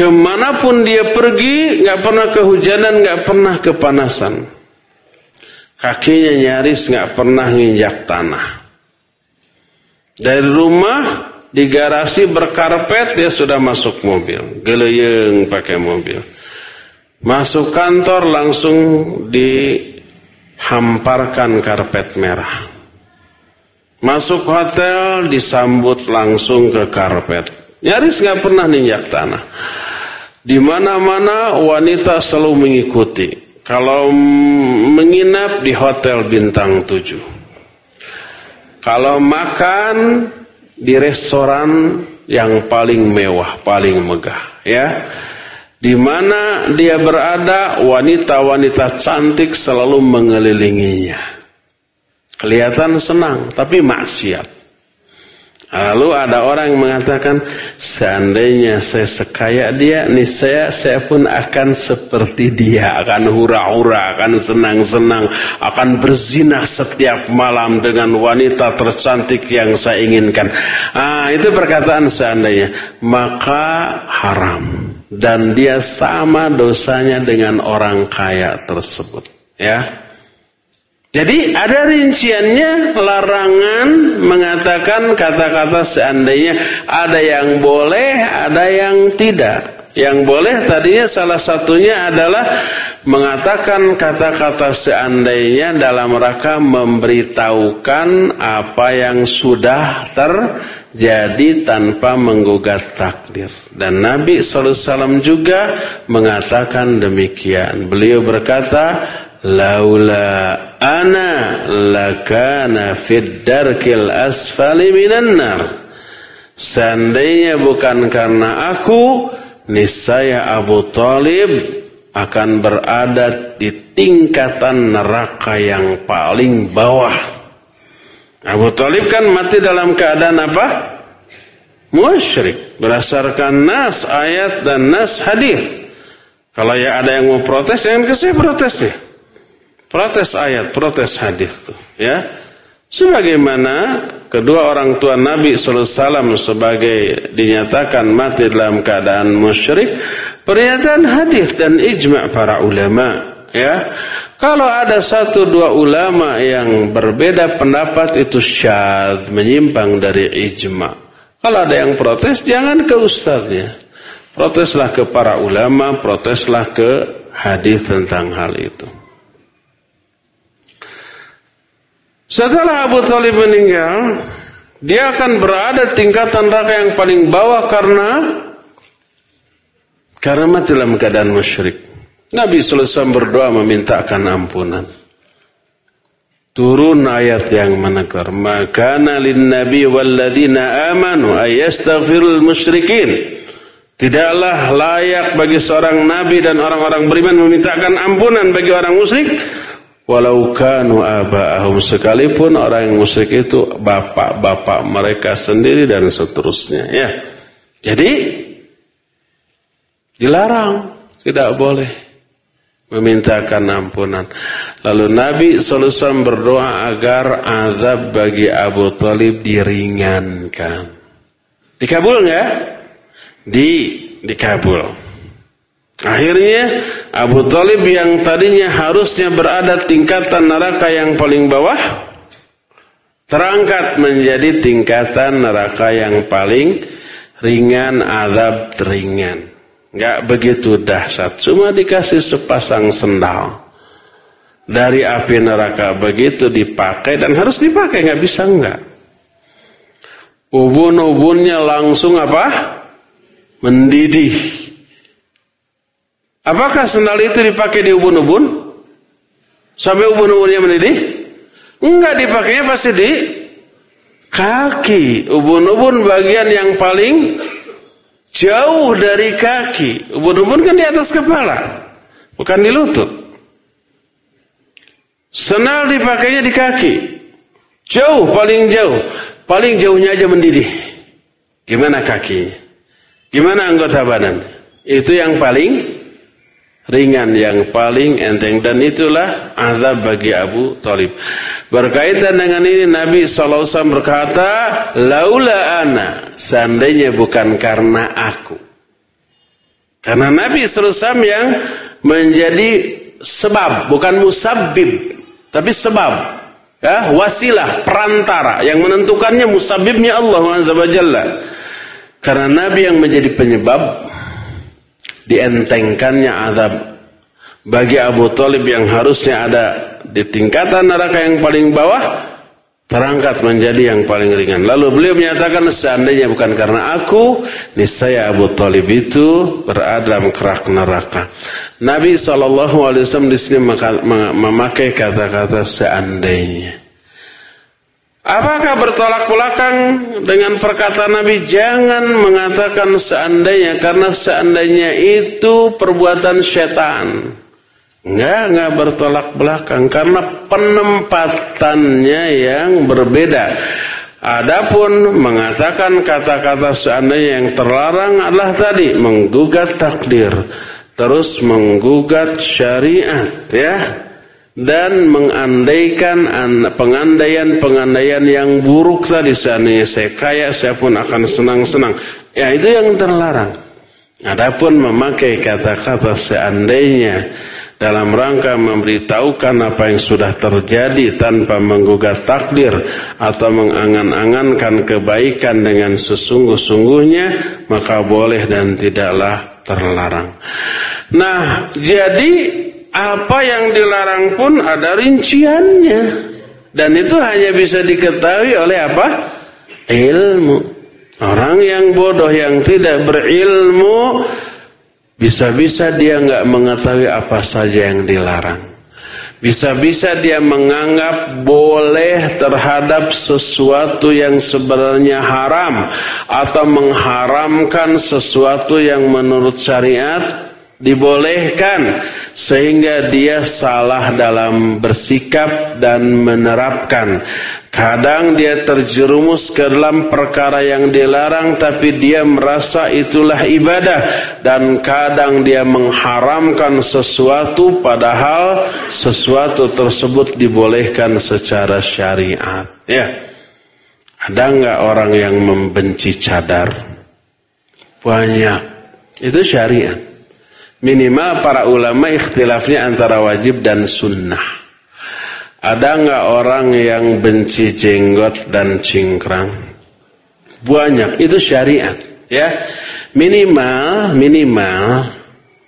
Ke mana pun dia pergi, nggak pernah kehujanan, nggak pernah kepanasan. Kakinya nyaris nggak pernah nginjak tanah. Dari rumah di garasi berkarpet dia sudah masuk mobil, geleyeng pakai mobil. Masuk kantor langsung dihamparkan karpet merah. Masuk hotel disambut langsung ke karpet. Nyaris nggak pernah ninjak tanah. Di mana-mana wanita selalu mengikuti. Kalau menginap di hotel bintang tujuh. Kalau makan di restoran yang paling mewah, paling megah, ya. Di mana dia berada, wanita-wanita cantik selalu mengelilinginya. Kelihatan senang, tapi maksiat. Lalu ada orang yang mengatakan, seandainya saya sekaya dia, niscaya saya pun akan seperti dia, akan hura-hura, akan senang-senang, akan berzina setiap malam dengan wanita tercantik yang saya inginkan. Ah, itu perkataan seandainya, maka haram dan dia sama dosanya dengan orang kaya tersebut, ya. Jadi ada rinciannya larangan mengatakan kata-kata seandainya ada yang boleh, ada yang tidak. Yang boleh tadinya salah satunya adalah mengatakan kata-kata seandainya dalam rangka memberitahukan apa yang sudah terjadi tanpa menggugat takdir. Dan Nabi SAW juga mengatakan demikian. Beliau berkata, laula ana lakana fid darkil asfali minan nar. Seandainya bukan karena aku niscaya Abu Talib akan berada di tingkatan neraka yang paling bawah. Abu Talib kan mati dalam keadaan apa? musyrik. Berdasarkan nas ayat dan nas hadis. Kalau ya ada yang mau protes jangan ke saya protes ayat, protes hadis tuh, ya. Sebagaimana kedua orang tua Nabi SAW sebagai dinyatakan mati dalam keadaan musyrik, pernyataan hadis dan ijma' para ulama, ya. Kalau ada satu dua ulama yang berbeda pendapat itu syad, menyimpang dari ijma'. Kalau ada yang protes, jangan ke ustaznya. Proteslah ke para ulama, proteslah ke hadis tentang hal itu. Setelah Abu Talib meninggal, dia akan berada tingkatan neraka yang paling bawah karena karena mati dalam keadaan musyrik. Nabi SAW berdoa memintakan ampunan. Turun ayat yang menegur. Maka lin nabi walladina amanu ayastaghfirul musyrikin. Tidaklah layak bagi seorang nabi dan orang-orang beriman memintakan ampunan bagi orang musyrik Walau kanu aba'ahum sekalipun orang yang musyrik itu bapak-bapak mereka sendiri dan seterusnya ya. Jadi dilarang, tidak boleh memintakan ampunan. Lalu Nabi SAW berdoa agar azab bagi Abu Talib diringankan. Dikabul nggak? Di dikabul. Akhirnya Abu Talib yang tadinya harusnya berada tingkatan neraka yang paling bawah terangkat menjadi tingkatan neraka yang paling ringan, azab ringan. Gak begitu dahsyat, cuma dikasih sepasang sendal dari api neraka begitu dipakai dan harus dipakai nggak bisa nggak. Ubun-ubunnya langsung apa? Mendidih Apakah sendal itu dipakai di ubun-ubun? Sampai ubun-ubunnya mendidih? Enggak dipakainya pasti di kaki. Ubun-ubun bagian yang paling jauh dari kaki. Ubun-ubun kan di atas kepala, bukan di lutut. Sendal dipakainya di kaki. Jauh, paling jauh. Paling jauhnya aja mendidih. Gimana kaki? Gimana anggota badan? Itu yang paling ringan yang paling enteng dan itulah azab bagi Abu Talib. Berkaitan dengan ini Nabi SAW berkata, laula ana, seandainya bukan karena aku. Karena Nabi SAW yang menjadi sebab, bukan musabib, tapi sebab. Ya, wasilah, perantara yang menentukannya musabibnya Allah Subhanahu Karena Nabi yang menjadi penyebab dientengkannya azab bagi Abu Talib yang harusnya ada di tingkatan neraka yang paling bawah terangkat menjadi yang paling ringan. Lalu beliau menyatakan seandainya bukan karena aku, niscaya Abu Talib itu berada dalam kerak neraka. Nabi SAW di sini memakai kata-kata seandainya. Apakah bertolak belakang dengan perkataan Nabi jangan mengatakan seandainya karena seandainya itu perbuatan setan. Enggak, enggak bertolak belakang karena penempatannya yang berbeda. Adapun mengatakan kata-kata seandainya yang terlarang adalah tadi menggugat takdir, terus menggugat syariat, ya, dan mengandaikan pengandaian-pengandaian yang buruk tadi seandainya saya kaya, saya pun akan senang-senang. Ya itu yang terlarang. Adapun memakai kata-kata seandainya dalam rangka memberitahukan apa yang sudah terjadi tanpa menggugat takdir atau mengangan-angankan kebaikan dengan sesungguh-sungguhnya maka boleh dan tidaklah terlarang. Nah, jadi apa yang dilarang pun ada rinciannya dan itu hanya bisa diketahui oleh apa? ilmu. Orang yang bodoh yang tidak berilmu bisa-bisa dia nggak mengetahui apa saja yang dilarang. Bisa-bisa dia menganggap boleh terhadap sesuatu yang sebenarnya haram atau mengharamkan sesuatu yang menurut syariat dibolehkan sehingga dia salah dalam bersikap dan menerapkan Kadang dia terjerumus ke dalam perkara yang dilarang tapi dia merasa itulah ibadah dan kadang dia mengharamkan sesuatu padahal sesuatu tersebut dibolehkan secara syariat. Ya. Ada nggak orang yang membenci cadar? Banyak. Itu syariat. Minimal para ulama ikhtilafnya antara wajib dan sunnah. Ada nggak orang yang benci jenggot dan cingkrang? Banyak, itu syariat, ya. Minimal, minimal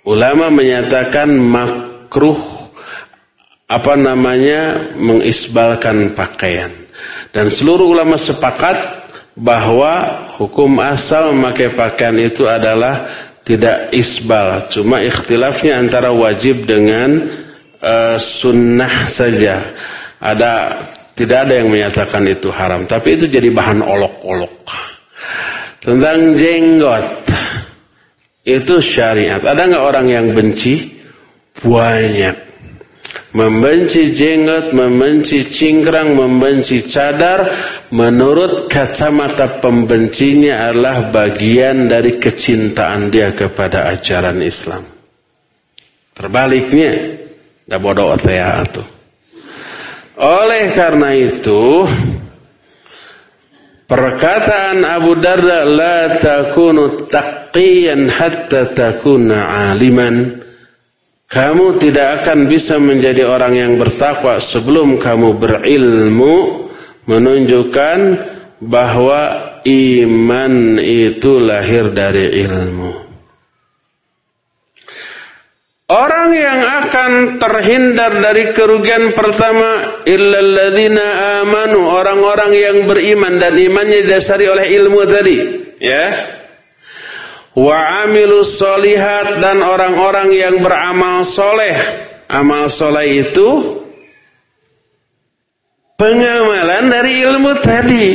ulama menyatakan makruh apa namanya mengisbalkan pakaian. Dan seluruh ulama sepakat bahwa hukum asal memakai pakaian itu adalah tidak isbal. Cuma ikhtilafnya antara wajib dengan uh, sunnah saja. Ada tidak ada yang menyatakan itu haram, tapi itu jadi bahan olok-olok. Tentang jenggot itu syariat. Ada nggak orang yang benci? Banyak. Membenci jenggot, membenci cingkrang, membenci cadar Menurut kacamata pembencinya adalah bagian dari kecintaan dia kepada ajaran Islam Terbaliknya Dah bodoh saya itu. Oleh karena itu, perkataan Abu Darda la takunu taqiyan hatta takuna aliman. Kamu tidak akan bisa menjadi orang yang bertakwa sebelum kamu berilmu menunjukkan bahwa iman itu lahir dari ilmu. Orang yang akan terhindar dari kerugian pertama illalladzina amanu, orang-orang yang beriman dan imannya didasari oleh ilmu tadi, ya. Wa amilus solihat dan orang-orang yang beramal soleh. Amal soleh itu pengamalan dari ilmu tadi.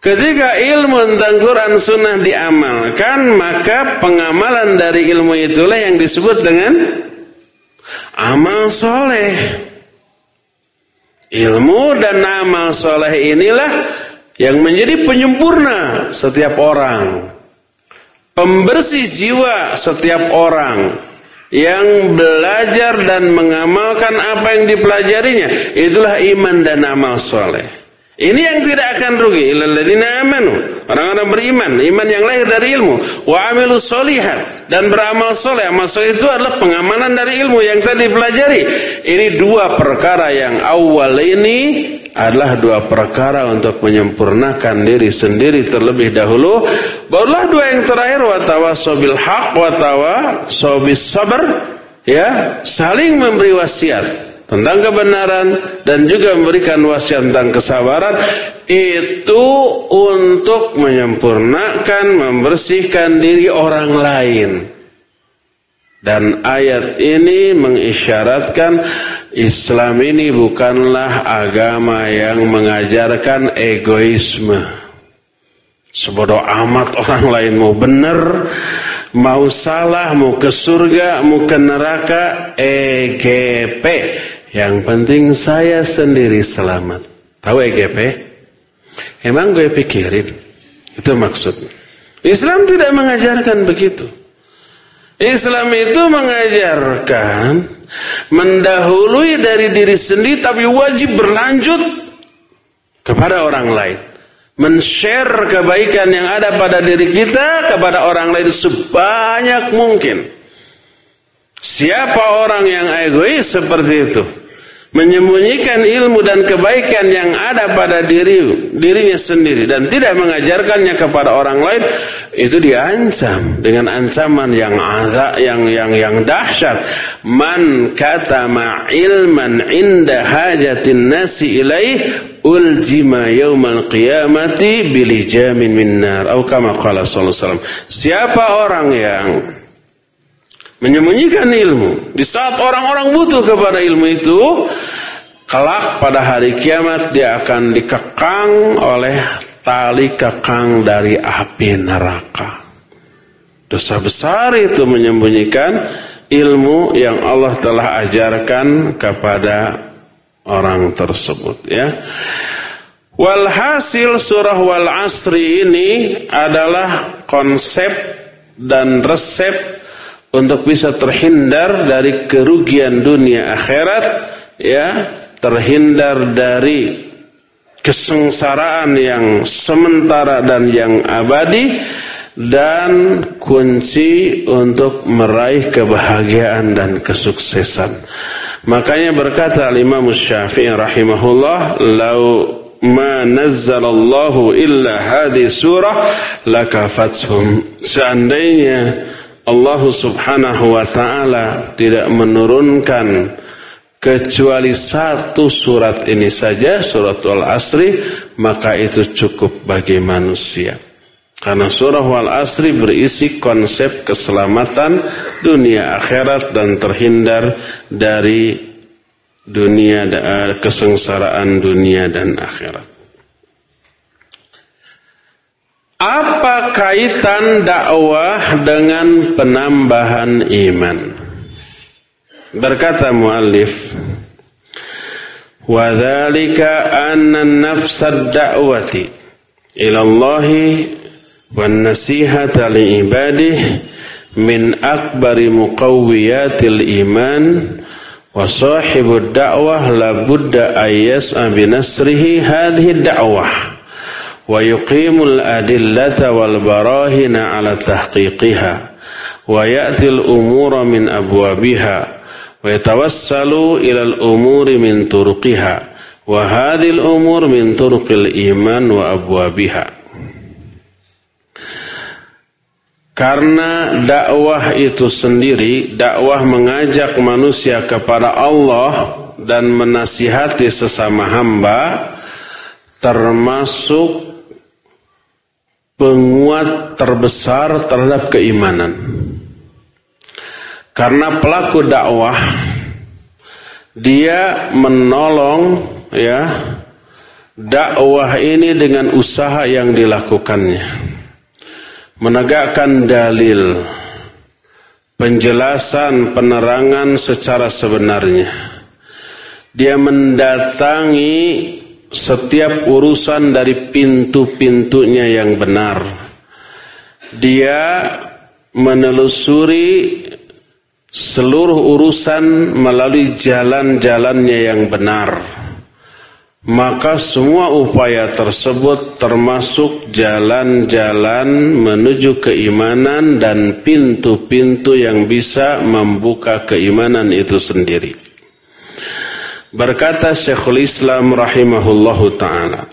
Ketika ilmu tentang Quran Sunnah diamalkan, maka pengamalan dari ilmu itulah yang disebut dengan amal soleh. Ilmu dan amal soleh inilah yang menjadi penyempurna setiap orang. Pembersih jiwa setiap orang yang belajar dan mengamalkan apa yang dipelajarinya. Itulah iman dan amal soleh. Ini yang tidak akan rugi. Illalladzina amanu. Orang-orang beriman. Iman yang lahir dari ilmu. Wa amilu solihat. Dan beramal soleh. Amal soleh itu adalah pengamanan dari ilmu yang tadi dipelajari. Ini dua perkara yang awal ini adalah dua perkara untuk menyempurnakan diri sendiri terlebih dahulu. Barulah dua yang terakhir. Watawasobil haq. Watawasobis sabar. Ya. Saling memberi wasiat tentang kebenaran dan juga memberikan wasiat tentang kesabaran itu untuk menyempurnakan membersihkan diri orang lain. Dan ayat ini mengisyaratkan Islam ini bukanlah agama yang mengajarkan egoisme. Sebodoh amat orang lain mau benar mau salah mau ke surga mau ke neraka EGP yang penting saya sendiri selamat. Tahu EGP? Emang gue pikirin. Itu maksudnya. Islam tidak mengajarkan begitu. Islam itu mengajarkan mendahului dari diri sendiri tapi wajib berlanjut kepada orang lain. Men-share kebaikan yang ada pada diri kita kepada orang lain sebanyak mungkin. Siapa orang yang egois seperti itu? Menyembunyikan ilmu dan kebaikan yang ada pada diri dirinya sendiri dan tidak mengajarkannya kepada orang lain itu diancam dengan ancaman yang azab yang yang yang dahsyat. Man katama ilman inda hajatin nasi ilaih uljima yaumal qiyamati bilijamin minnar atau kama qala sallallahu alaihi wasallam siapa orang yang menyembunyikan ilmu. Di saat orang-orang butuh kepada ilmu itu, kelak pada hari kiamat dia akan dikekang oleh tali kekang dari api neraka. Dosa besar itu menyembunyikan ilmu yang Allah telah ajarkan kepada orang tersebut ya. Walhasil surah wal asri ini adalah konsep dan resep untuk bisa terhindar dari kerugian dunia akhirat ya terhindar dari kesengsaraan yang sementara dan yang abadi dan kunci untuk meraih kebahagiaan dan kesuksesan. Makanya berkata Imam Syafi'i rahimahullah lau ma nazzalallahu illa hadhi surah lakafathum. Seandainya Allah subhanahu wa ta'ala tidak menurunkan kecuali satu surat ini saja, surat Al-Asri, maka itu cukup bagi manusia. Karena surah Al-Asri berisi konsep keselamatan dunia akhirat dan terhindar dari dunia eh, kesengsaraan dunia dan akhirat. Apa kaitan dakwah dengan penambahan iman? Berkata muallif, "Wa dzalika anna an-nafs ad-da'wati ila Allah wan nasihata li ibadihi min akbari muqawwiyatil iman wa sahibu ad-da'wah la budda ayyas'a bi nasrihi hadhihi ad-da'wah." ويقيم الأدلة والبراهن على تحقيقها ويأتي الأمور من أبوابها ويتوسل إلى الأمور من طرقها وهذه الأمور من طرق الإيمان وأبوابها Karena dakwah itu sendiri, dakwah mengajak manusia kepada Allah dan menasihati sesama hamba, termasuk penguat terbesar terhadap keimanan. Karena pelaku dakwah dia menolong ya dakwah ini dengan usaha yang dilakukannya. Menegakkan dalil, penjelasan, penerangan secara sebenarnya. Dia mendatangi setiap urusan dari pintu-pintunya yang benar. Dia menelusuri seluruh urusan melalui jalan-jalannya yang benar. Maka semua upaya tersebut termasuk jalan-jalan menuju keimanan dan pintu-pintu yang bisa membuka keimanan itu sendiri. Berkata Syekhul Islam rahimahullahu taala,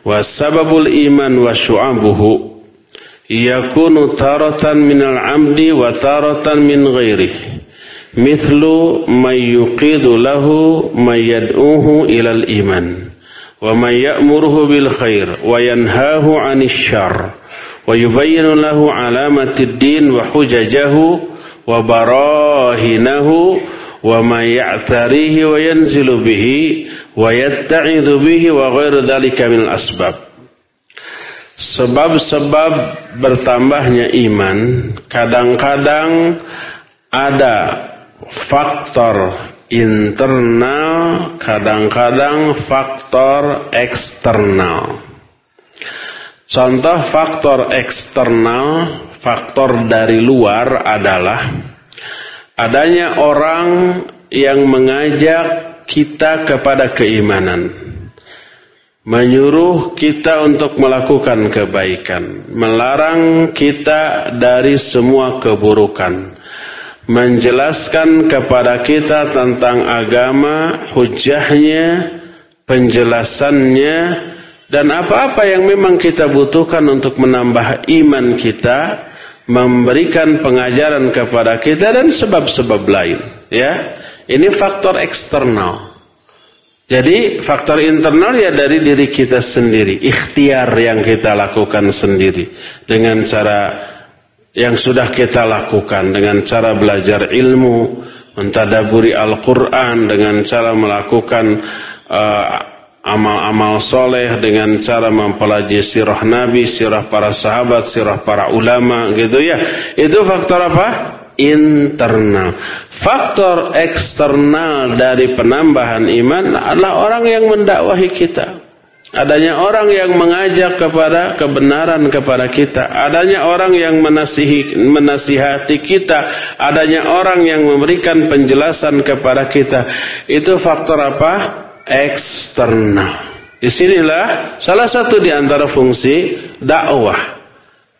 "Wa sababul iman wa syu'abuhu yakunu taratan minal 'amdi wa taratan min ghairihi." Mithlu may yuqidu lahu may yad'uhu ilal iman wa may ya'muruhu bil khair wa yanhahu 'anil syarr wa yubayyinu lahu 'alamatid din wa hujajahu wa barahinahu yanzilu bihi wa yatta'idhu bihi wa ghairu dhalika min asbab sebab-sebab bertambahnya iman kadang-kadang ada faktor internal kadang-kadang faktor eksternal. Contoh faktor eksternal, faktor dari luar adalah adanya orang yang mengajak kita kepada keimanan. Menyuruh kita untuk melakukan kebaikan. Melarang kita dari semua keburukan. Menjelaskan kepada kita tentang agama, hujahnya, penjelasannya, dan apa-apa yang memang kita butuhkan untuk menambah iman kita, memberikan pengajaran kepada kita dan sebab-sebab lain. Ya, ini faktor eksternal. Jadi faktor internal ya dari diri kita sendiri, ikhtiar yang kita lakukan sendiri dengan cara yang sudah kita lakukan dengan cara belajar ilmu, mentadaburi Al-Qur'an dengan cara melakukan uh, amal-amal soleh dengan cara mempelajari sirah Nabi, sirah para sahabat, sirah para ulama gitu ya. Itu faktor apa? Internal. Faktor eksternal dari penambahan iman adalah orang yang mendakwahi kita. Adanya orang yang mengajak kepada kebenaran kepada kita. Adanya orang yang menasihi, menasihati kita. Adanya orang yang memberikan penjelasan kepada kita. Itu faktor apa? eksternal. Disinilah salah satu di antara fungsi dakwah.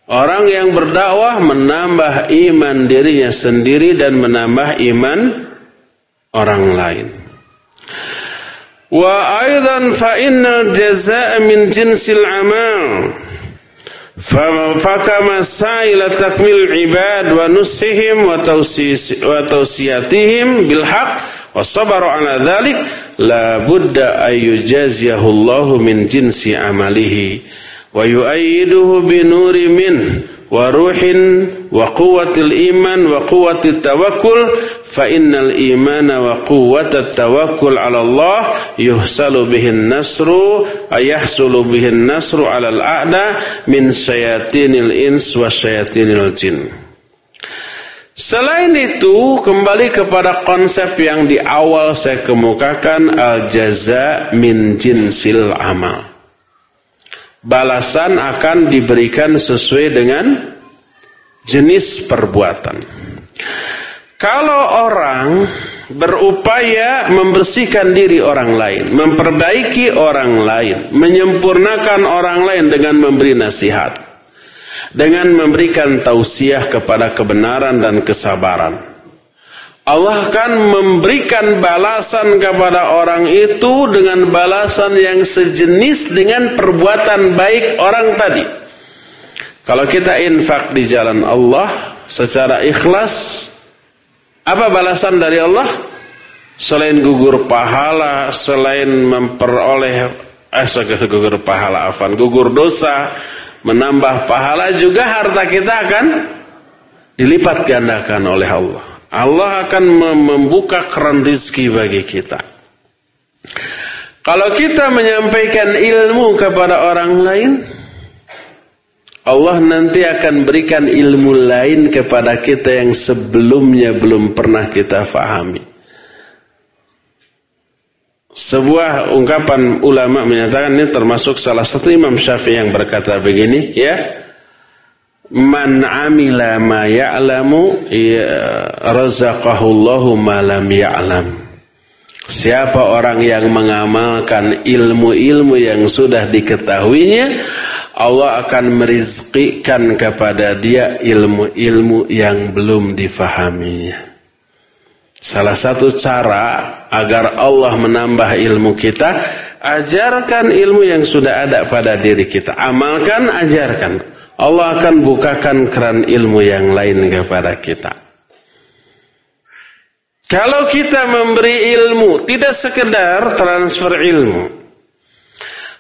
Orang yang berdakwah menambah iman dirinya sendiri dan menambah iman orang lain. Wa aidan fa innal jazaa'a min jinsil amal. فكما سعي إلى تكميل العباد ونصحهم وتوصياتهم بالحق والصبر على ذلك لا بد أن يجازيه الله من جنس عمله ويؤيده بنور منه وروح وقوة الإيمان وقوة التوكل فإن الإيمان وقوة التوكل على الله يحصل به النصر أي يحصل به النصر على الأعداء من شياطين الإنس وشياطين الجن. Selain itu, kembali kepada konsep yang di awal saya kemukakan al-jaza min jinsil amal. Balasan akan diberikan sesuai dengan jenis perbuatan. Kalau orang berupaya membersihkan diri orang lain, memperbaiki orang lain, menyempurnakan orang lain dengan memberi nasihat, dengan memberikan tausiah kepada kebenaran dan kesabaran. Allah akan memberikan balasan kepada orang itu dengan balasan yang sejenis dengan perbuatan baik orang tadi. Kalau kita infak di jalan Allah secara ikhlas, apa balasan dari Allah? Selain gugur pahala, selain memperoleh eh, gugur pahala, afan, gugur dosa, menambah pahala juga harta kita akan dilipat gandakan oleh Allah. Allah akan membuka keran rizki bagi kita. Kalau kita menyampaikan ilmu kepada orang lain, Allah nanti akan berikan ilmu lain kepada kita yang sebelumnya belum pernah kita fahami. Sebuah ungkapan ulama menyatakan ini termasuk salah satu Imam Syafi'i yang berkata begini, ya. Man amila ma ya'lamu ya, razaqahu Allahu ma lam ya'lam. Siapa orang yang mengamalkan ilmu-ilmu yang sudah diketahuinya, Allah akan merizkikan kepada dia ilmu-ilmu yang belum difahaminya. Salah satu cara agar Allah menambah ilmu kita, ajarkan ilmu yang sudah ada pada diri kita. Amalkan, ajarkan. Allah akan bukakan keran ilmu yang lain kepada kita. Kalau kita memberi ilmu, tidak sekedar transfer ilmu.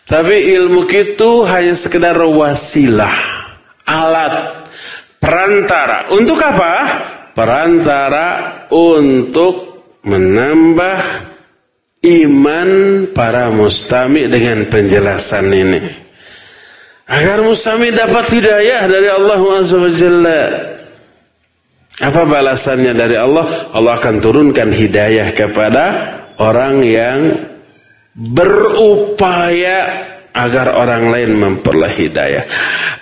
Tapi ilmu itu hanya sekedar wasilah, alat, perantara. Untuk apa? Perantara untuk menambah iman para mustami dengan penjelasan ini. Agar mustami dapat hidayah dari Allah SWT. Apa balasannya dari Allah? Allah akan turunkan hidayah kepada orang yang berupaya agar orang lain memperoleh hidayah.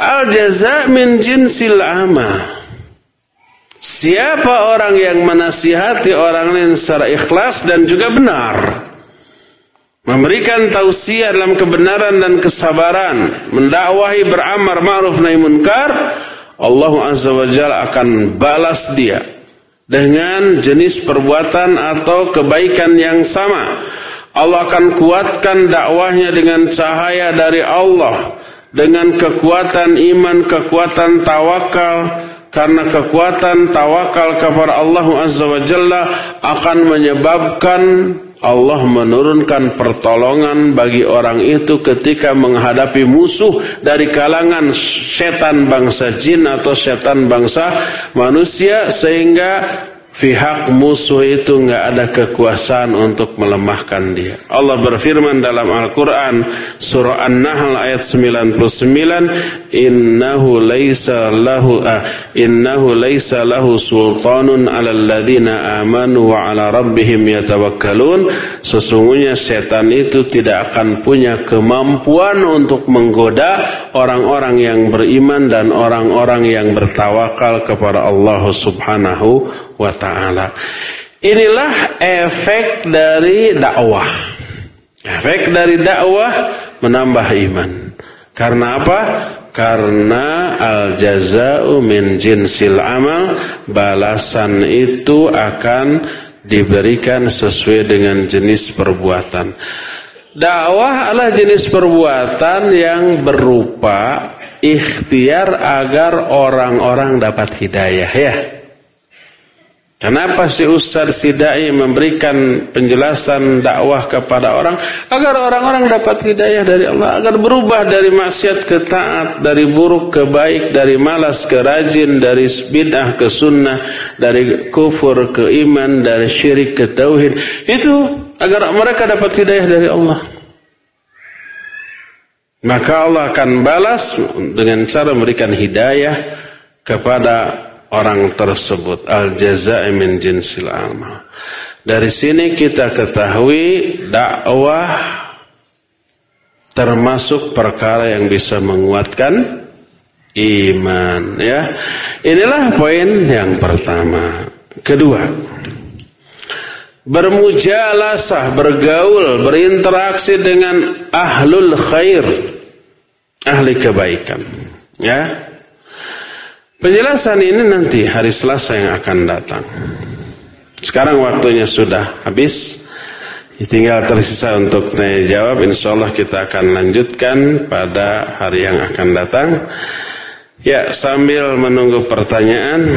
Al jaza min jinsil amal. Siapa orang yang menasihati orang lain secara ikhlas dan juga benar. Memberikan tausiah dalam kebenaran dan kesabaran. Mendakwahi beramar ma'ruf nahi munkar. Allah Azza wa Jalla akan balas dia. Dengan jenis perbuatan atau kebaikan yang sama. Allah akan kuatkan dakwahnya dengan cahaya dari Allah, dengan kekuatan iman, kekuatan tawakal, karena kekuatan tawakal kepada Allah Azza wa Jalla akan menyebabkan Allah menurunkan pertolongan bagi orang itu ketika menghadapi musuh dari kalangan setan bangsa jin atau setan bangsa manusia sehingga pihak musuh itu nggak ada kekuasaan untuk melemahkan dia. Allah berfirman dalam Al-Quran surah An-Nahl ayat 99, Innahu laysa lahu ah, innahu laysa lahu sultanun 'alal ladzina amanu wa 'ala rabbihim yatawakkalun. Sesungguhnya setan itu tidak akan punya kemampuan untuk menggoda orang-orang yang beriman dan orang-orang yang bertawakal kepada Allah Subhanahu wa taala. Inilah efek dari dakwah. Efek dari dakwah menambah iman. Karena apa? Karena al jazau min jinsil amal, balasan itu akan diberikan sesuai dengan jenis perbuatan. Dakwah adalah jenis perbuatan yang berupa ikhtiar agar orang-orang dapat hidayah ya. Kenapa si Ustaz si Dai memberikan penjelasan dakwah kepada orang agar orang-orang dapat hidayah dari Allah, agar berubah dari maksiat ke taat, dari buruk ke baik, dari malas ke rajin, dari bid'ah ke sunnah, dari kufur ke iman, dari syirik ke tauhid. Itu agar mereka dapat hidayah dari Allah. Maka Allah akan balas dengan cara memberikan hidayah kepada orang tersebut al jazaa min jinsil amal. Dari sini kita ketahui dakwah termasuk perkara yang bisa menguatkan iman ya. Inilah poin yang pertama. Kedua, bermujalasah, bergaul, berinteraksi dengan ahlul khair, ahli kebaikan. Ya, Penjelasan ini nanti hari Selasa yang akan datang. Sekarang waktunya sudah habis. Tinggal tersisa untuk tanya jawab. Insya Allah kita akan lanjutkan pada hari yang akan datang. Ya, sambil menunggu pertanyaan.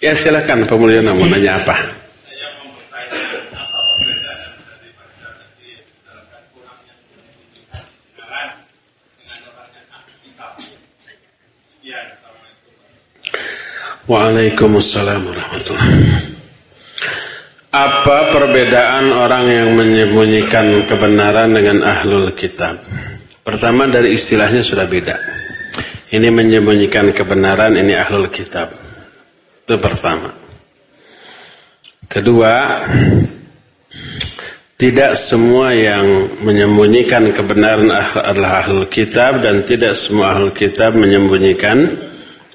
Ya, silakan pemulihan mau nanya apa? Waalaikumsalam warahmatullahi Apa perbedaan orang yang menyembunyikan kebenaran dengan ahlul kitab? Pertama dari istilahnya sudah beda. Ini menyembunyikan kebenaran, ini ahlul kitab. Itu pertama. Kedua, tidak semua yang menyembunyikan kebenaran adalah ahlul kitab dan tidak semua ahlul kitab menyembunyikan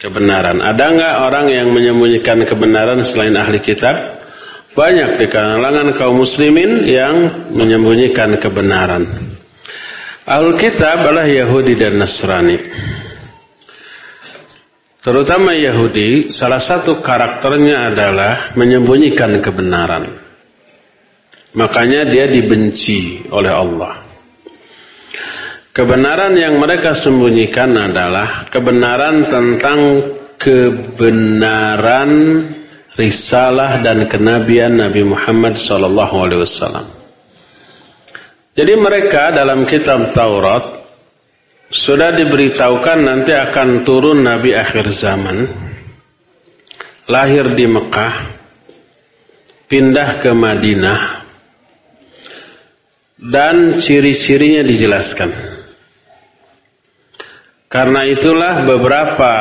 kebenaran. Ada nggak orang yang menyembunyikan kebenaran selain ahli kitab? Banyak di kalangan kaum muslimin yang menyembunyikan kebenaran. Ahli kitab adalah Yahudi dan Nasrani. Terutama Yahudi, salah satu karakternya adalah menyembunyikan kebenaran. Makanya dia dibenci oleh Allah. Kebenaran yang mereka sembunyikan adalah kebenaran tentang kebenaran risalah dan kenabian Nabi Muhammad SAW. Jadi mereka dalam kitab Taurat sudah diberitahukan nanti akan turun Nabi akhir zaman, lahir di Mekah, pindah ke Madinah, dan ciri-cirinya dijelaskan. Karena itulah beberapa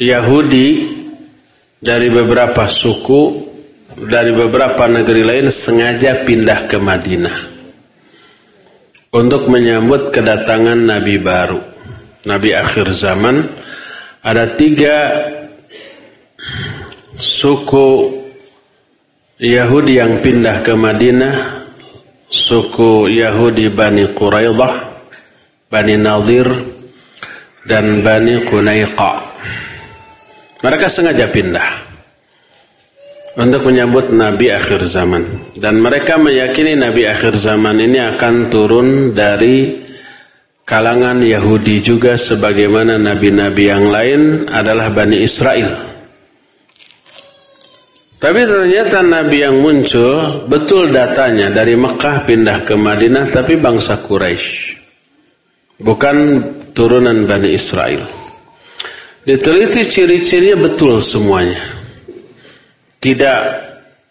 Yahudi dari beberapa suku dari beberapa negeri lain sengaja pindah ke Madinah. untuk menyambut kedatangan Nabi baru, Nabi akhir zaman. Ada tiga suku Yahudi yang pindah ke Madinah, suku Yahudi Bani Quraidah, Bani Nadir, dan Bani Qunaiqa. Mereka sengaja pindah untuk menyambut Nabi akhir zaman. Dan mereka meyakini Nabi akhir zaman ini akan turun dari kalangan Yahudi juga sebagaimana nabi-nabi yang lain adalah Bani Israel. Tapi ternyata Nabi yang muncul betul datanya dari Mekah pindah ke Madinah tapi bangsa Quraisy. Bukan turunan Bani Israel. Diteliti ciri-cirinya betul semuanya tidak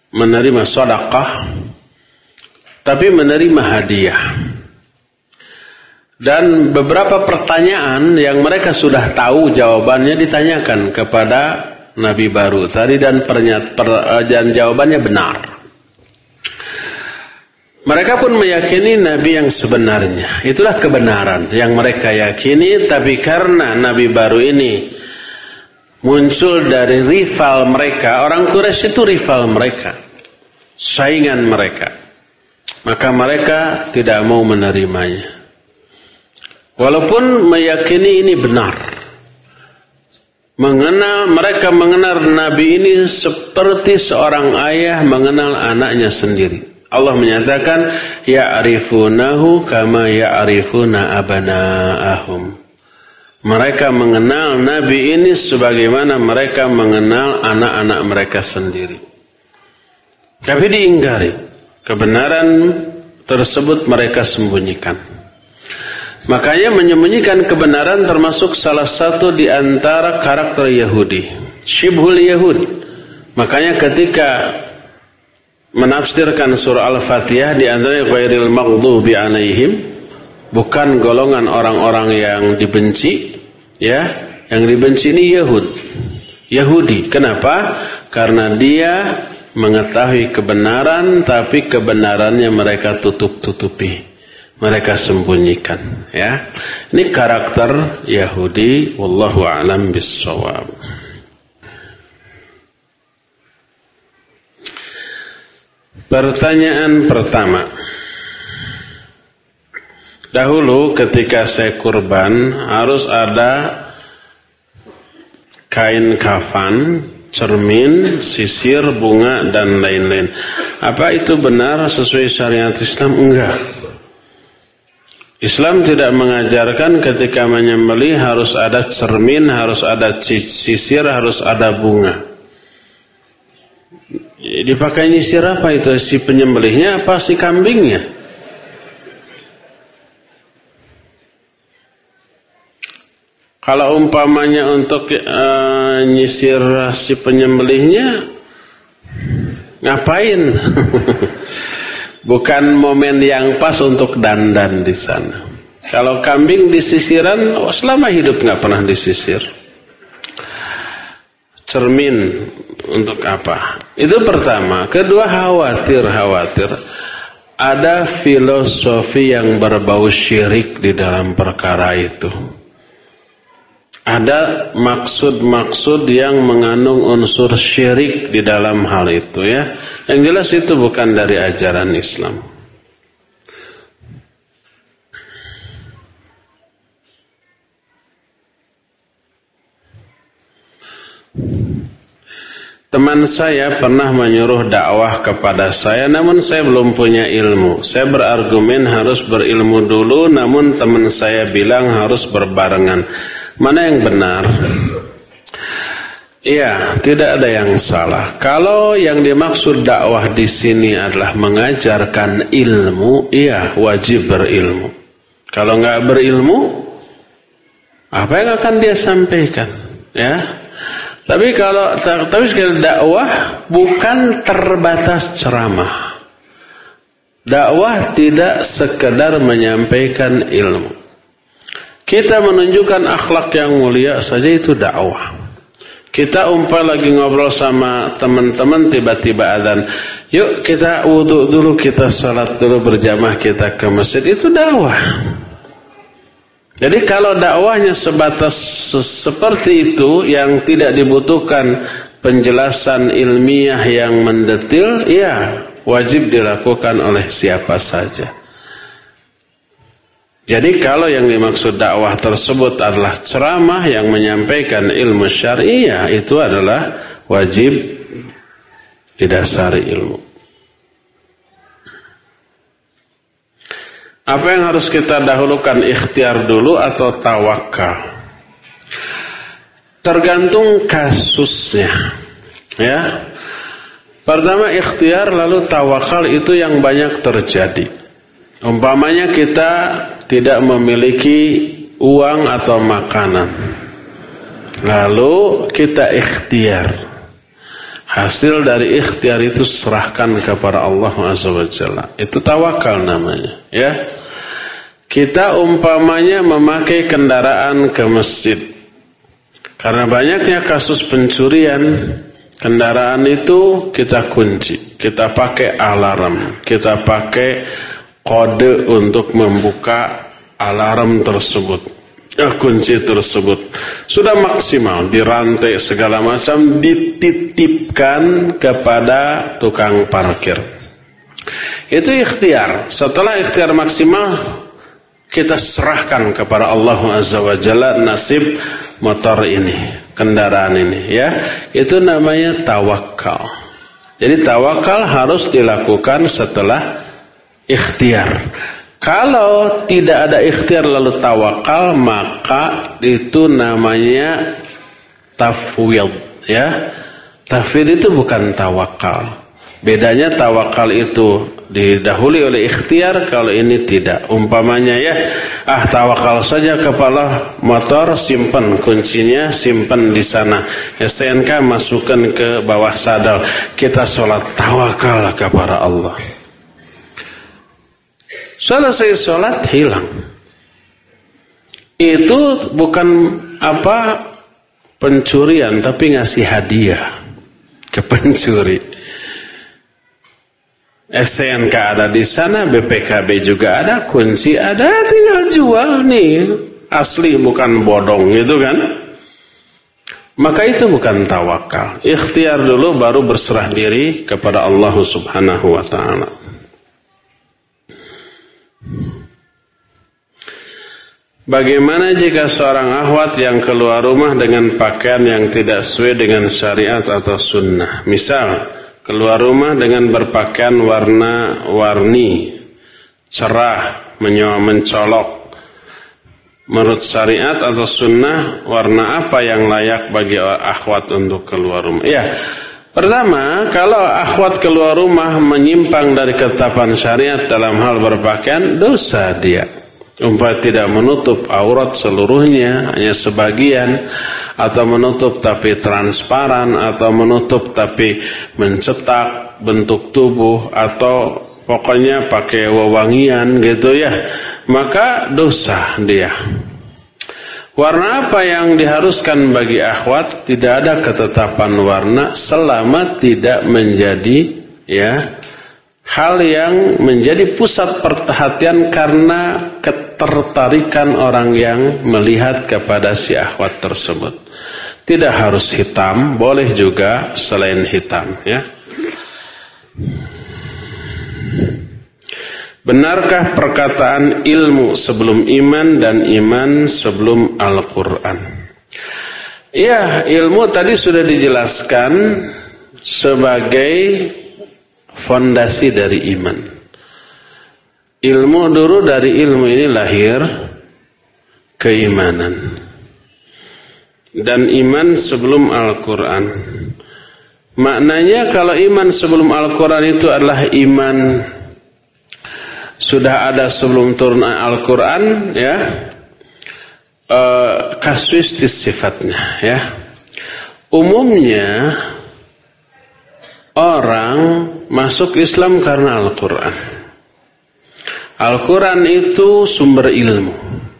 menerima sedekah tapi menerima hadiah. Dan beberapa pertanyaan yang mereka sudah tahu jawabannya ditanyakan kepada Nabi baru tadi dan per, jawabannya benar. Mereka pun meyakini Nabi yang sebenarnya. Itulah kebenaran yang mereka yakini. Tapi karena Nabi baru ini muncul dari rival mereka. Orang Quraisy itu rival mereka. Saingan mereka. Maka mereka tidak mau menerimanya. Walaupun meyakini ini benar. Mengenal mereka mengenal Nabi ini seperti seorang ayah mengenal anaknya sendiri. Allah menyatakan ya'rifunahu kama ya'rifuna abana'ahum. Mereka mengenal Nabi ini sebagaimana mereka mengenal anak-anak mereka sendiri. Tapi diingkari. Kebenaran tersebut mereka sembunyikan. Makanya menyembunyikan kebenaran termasuk salah satu di antara karakter Yahudi. Shibhul Yahud. Makanya ketika menafsirkan surah Al-Fatihah di antara ghairil maghdubi alaihim bukan golongan orang-orang yang dibenci, ya, yang dibenci ini Yahud. Yahudi. Kenapa? Karena dia mengetahui kebenaran tapi kebenarannya mereka tutup-tutupi. Mereka sembunyikan, ya. Ini karakter Yahudi wallahu alam bissawab. Pertanyaan pertama. Dahulu ketika saya kurban harus ada kain kafan, cermin, sisir, bunga dan lain-lain. Apa itu benar sesuai syariat Islam? Enggak. Islam tidak mengajarkan ketika menyembelih harus ada cermin, harus ada sisir, harus ada bunga. Dipakai nyisir apa itu? Si penyembelihnya apa si kambingnya? Kalau umpamanya untuk uh, nyisir si penyembelihnya ngapain? Bukan momen yang pas untuk dandan di sana. Kalau kambing disisiran, oh, selama hidup nggak pernah disisir. Cermin untuk apa? Itu pertama. Kedua khawatir, khawatir. Ada filosofi yang berbau syirik di dalam perkara itu ada maksud-maksud yang mengandung unsur syirik di dalam hal itu ya. Yang jelas itu bukan dari ajaran Islam. Teman saya pernah menyuruh dakwah kepada saya namun saya belum punya ilmu. Saya berargumen harus berilmu dulu namun teman saya bilang harus berbarengan. Mana yang benar? Iya, tidak ada yang salah. Kalau yang dimaksud dakwah di sini adalah mengajarkan ilmu, iya wajib berilmu. Kalau nggak berilmu, apa yang akan dia sampaikan? Ya, tapi kalau tapi sekali dakwah bukan terbatas ceramah. Dakwah tidak sekedar menyampaikan ilmu. Kita menunjukkan akhlak yang mulia saja itu dakwah. Kita umpah lagi ngobrol sama teman-teman tiba-tiba adzan. Yuk kita wudhu dulu, kita sholat dulu berjamaah kita ke masjid. Itu dakwah. Jadi kalau dakwahnya sebatas seperti itu yang tidak dibutuhkan penjelasan ilmiah yang mendetil, ya wajib dilakukan oleh siapa saja. Jadi kalau yang dimaksud dakwah tersebut adalah ceramah yang menyampaikan ilmu syariah itu adalah wajib didasari ilmu. Apa yang harus kita dahulukan ikhtiar dulu atau tawakal? Tergantung kasusnya. Ya. Pertama ikhtiar lalu tawakal itu yang banyak terjadi. Umpamanya kita tidak memiliki uang atau makanan. Lalu kita ikhtiar. Hasil dari ikhtiar itu serahkan kepada Allah SWT. Itu tawakal namanya, ya. Kita umpamanya memakai kendaraan ke masjid. Karena banyaknya kasus pencurian, kendaraan itu kita kunci, kita pakai alarm, kita pakai kode untuk membuka alarm tersebut eh, kunci tersebut. Sudah maksimal dirantai segala macam dititipkan kepada tukang parkir. Itu ikhtiar. Setelah ikhtiar maksimal kita serahkan kepada Allah Azza wa Jalla nasib motor ini kendaraan ini ya. Itu namanya tawakal. Jadi tawakal harus dilakukan setelah ikhtiar. Kalau tidak ada ikhtiar lalu tawakal maka itu namanya tafwid ya. Tafwid itu bukan tawakal. Bedanya tawakal itu didahului oleh ikhtiar kalau ini tidak. Umpamanya ya, ah tawakal saja kepala motor simpan kuncinya simpan di sana. STNK masukkan ke bawah sadar. Kita sholat tawakal kepada Allah. Selesai sholat hilang. Itu bukan apa pencurian tapi ngasih hadiah ke pencuri. STNK ada di sana, BPKB juga ada, kunci ada, tinggal jual nih. Asli bukan bodong gitu kan. Maka itu bukan tawakal. Ikhtiar dulu baru berserah diri kepada Allah Subhanahu wa taala. Bagaimana jika seorang ahwat yang keluar rumah dengan pakaian yang tidak sesuai dengan syariat atau sunnah? Misal, keluar rumah dengan berpakaian warna-warni, cerah, mencolok. Menurut syariat atau sunnah, warna apa yang layak bagi akhwat untuk keluar rumah? Ya, pertama, kalau akhwat keluar rumah menyimpang dari ketetapan syariat dalam hal berpakaian, dosa dia umpah tidak menutup aurat seluruhnya hanya sebagian atau menutup tapi transparan atau menutup tapi mencetak bentuk tubuh atau pokoknya pakai wewangian gitu ya maka dosa dia Warna apa yang diharuskan bagi akhwat? Tidak ada ketetapan warna selama tidak menjadi ya hal yang menjadi pusat perhatian karena ketertarikan orang yang melihat kepada si akhwat tersebut. Tidak harus hitam, boleh juga selain hitam ya. Benarkah perkataan ilmu sebelum iman dan iman sebelum Al-Quran? Ya, ilmu tadi sudah dijelaskan sebagai fondasi dari iman. Ilmu dulu dari ilmu ini lahir keimanan. Dan iman sebelum Al-Quran. Maknanya kalau iman sebelum Al-Quran itu adalah iman sudah ada sebelum turun Al-Quran ya e, kasuistis sifatnya ya umumnya orang masuk Islam karena Al-Quran. Al-Quran itu sumber ilmu.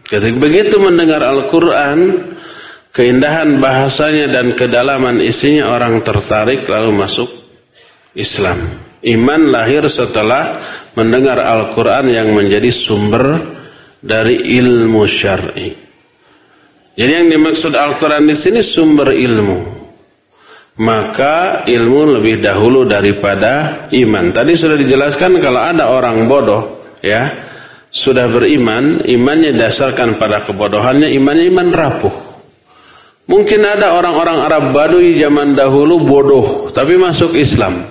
Jadi begitu mendengar Al-Quran, keindahan bahasanya dan kedalaman isinya orang tertarik lalu masuk Islam. Iman lahir setelah mendengar Al-Quran yang menjadi sumber dari ilmu syar'i. Jadi yang dimaksud Al-Quran di sini sumber ilmu. Maka ilmu lebih dahulu daripada iman. Tadi sudah dijelaskan kalau ada orang bodoh, ya, sudah beriman, imannya dasarkan pada kebodohannya, imannya iman rapuh. Mungkin ada orang-orang Arab Badui zaman dahulu bodoh, tapi masuk Islam.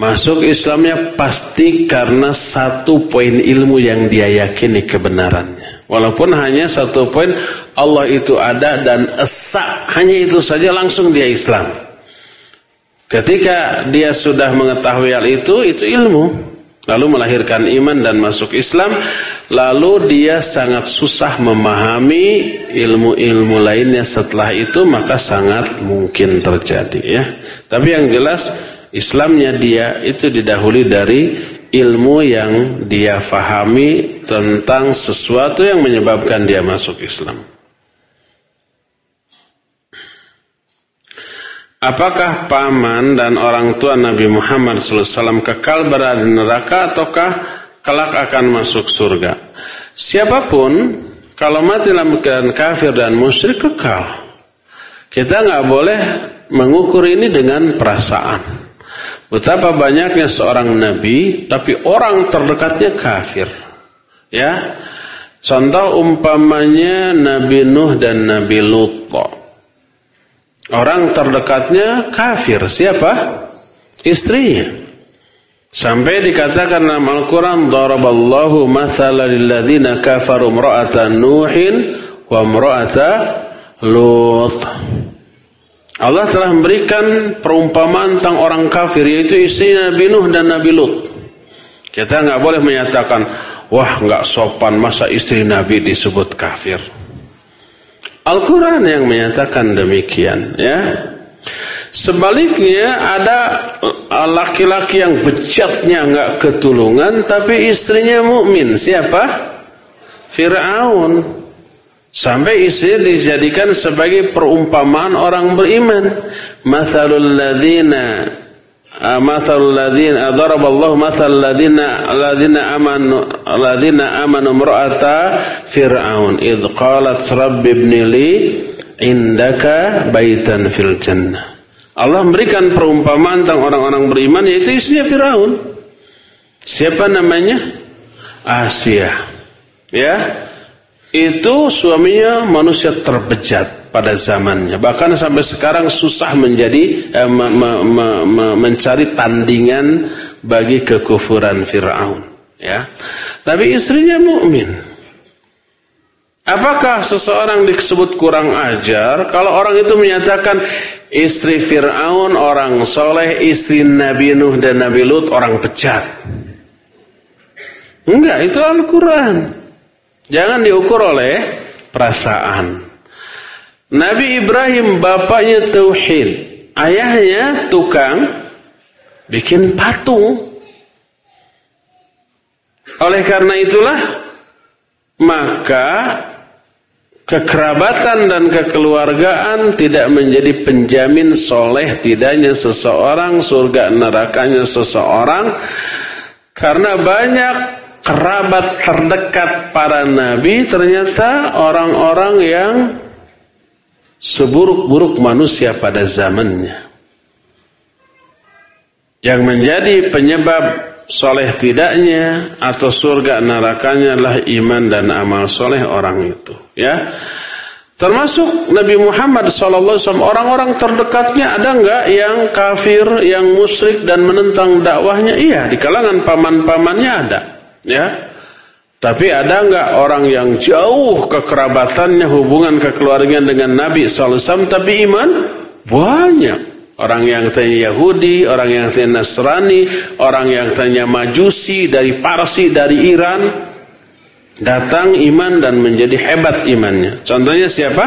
Masuk Islamnya pasti karena satu poin ilmu yang dia yakini kebenarannya. Walaupun hanya satu poin Allah itu ada dan esa hanya itu saja langsung dia Islam. Ketika dia sudah mengetahui hal itu, itu ilmu lalu melahirkan iman dan masuk Islam, lalu dia sangat susah memahami ilmu-ilmu lainnya setelah itu maka sangat mungkin terjadi ya. Tapi yang jelas Islamnya dia itu didahului dari ilmu yang dia fahami tentang sesuatu yang menyebabkan dia masuk Islam. Apakah paman dan orang tua Nabi Muhammad SAW kekal berada di neraka ataukah kelak akan masuk surga? Siapa pun kalau mati dalam keadaan kafir dan musyrik kekal. Kita nggak boleh mengukur ini dengan perasaan. Betapa banyaknya seorang nabi tapi orang terdekatnya kafir. Ya. Contoh umpamanya Nabi Nuh dan Nabi Lut. Orang terdekatnya kafir. Siapa? Istrinya. Sampai dikatakan dalam Al-Quran, Daraballahu mathala lilladzina kafaru mra'ata Nuhin wa mra'ata Lut. Allah telah memberikan perumpamaan tentang orang kafir, yaitu istri Nabi Nuh dan Nabi Lut. Kita nggak boleh menyatakan, wah nggak sopan masa istri Nabi disebut kafir. Al-Quran yang menyatakan demikian ya. Sebaliknya ada laki-laki yang bejatnya nggak ketulungan tapi istrinya mukmin. Siapa? Fir'aun. Sampai istri dijadikan sebagai perumpamaan orang beriman. Mathalul ladzina Ah, ah, indaka baitan fil jannah Allah memberikan perumpamaan tentang orang-orang beriman yaitu istrinya Firaun. Siapa namanya? Asia. Ya. Itu suaminya manusia terbejat pada zamannya. Bahkan sampai sekarang susah menjadi eh, me, me, me, me, mencari tandingan bagi kekufuran Firaun. Ya, tapi istrinya mukmin. Apakah seseorang disebut kurang ajar kalau orang itu menyatakan istri Fir'aun orang soleh, istri Nabi Nuh dan Nabi Lut orang pecat? Enggak, itu Al-Quran. Jangan diukur oleh perasaan. Nabi Ibrahim bapaknya tauhid, ayahnya tukang bikin patung. Oleh karena itulah maka kekerabatan dan kekeluargaan tidak menjadi penjamin soleh tidaknya seseorang surga nerakanya seseorang karena banyak kerabat terdekat para nabi ternyata orang-orang yang seburuk-buruk manusia pada zamannya. Yang menjadi penyebab soleh tidaknya atau surga nerakanya adalah iman dan amal soleh orang itu. Ya, termasuk Nabi Muhammad SAW orang-orang terdekatnya ada nggak yang kafir, yang musyrik dan menentang dakwahnya? Iya, di kalangan paman-pamannya ada. Ya, tapi ada nggak orang yang jauh kekerabatannya hubungan kekeluargaan dengan Nabi SAW tapi iman? Banyak. Orang yang tanya Yahudi, orang yang tanya Nasrani, orang yang tanya Majusi dari Parsi, dari Iran. Datang iman dan menjadi hebat imannya. Contohnya siapa?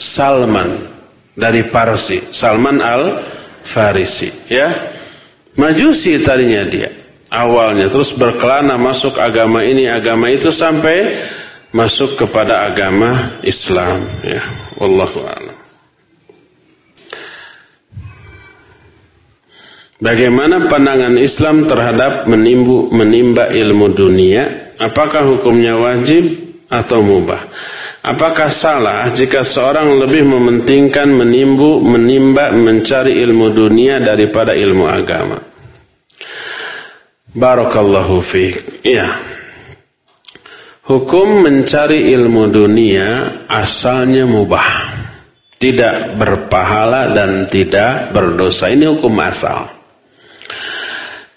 Salman dari Parsi. Salman al-Farisi. Ya. Majusi tadinya dia awalnya terus berkelana masuk agama ini agama itu sampai masuk kepada agama Islam ya wallahu a'lam Bagaimana pandangan Islam terhadap menimbu, menimba ilmu dunia? Apakah hukumnya wajib atau mubah? Apakah salah jika seorang lebih mementingkan menimbu, menimba, mencari ilmu dunia daripada ilmu agama? Barakallahu fiik. Iya. Hukum mencari ilmu dunia asalnya mubah. Tidak berpahala dan tidak berdosa. Ini hukum asal.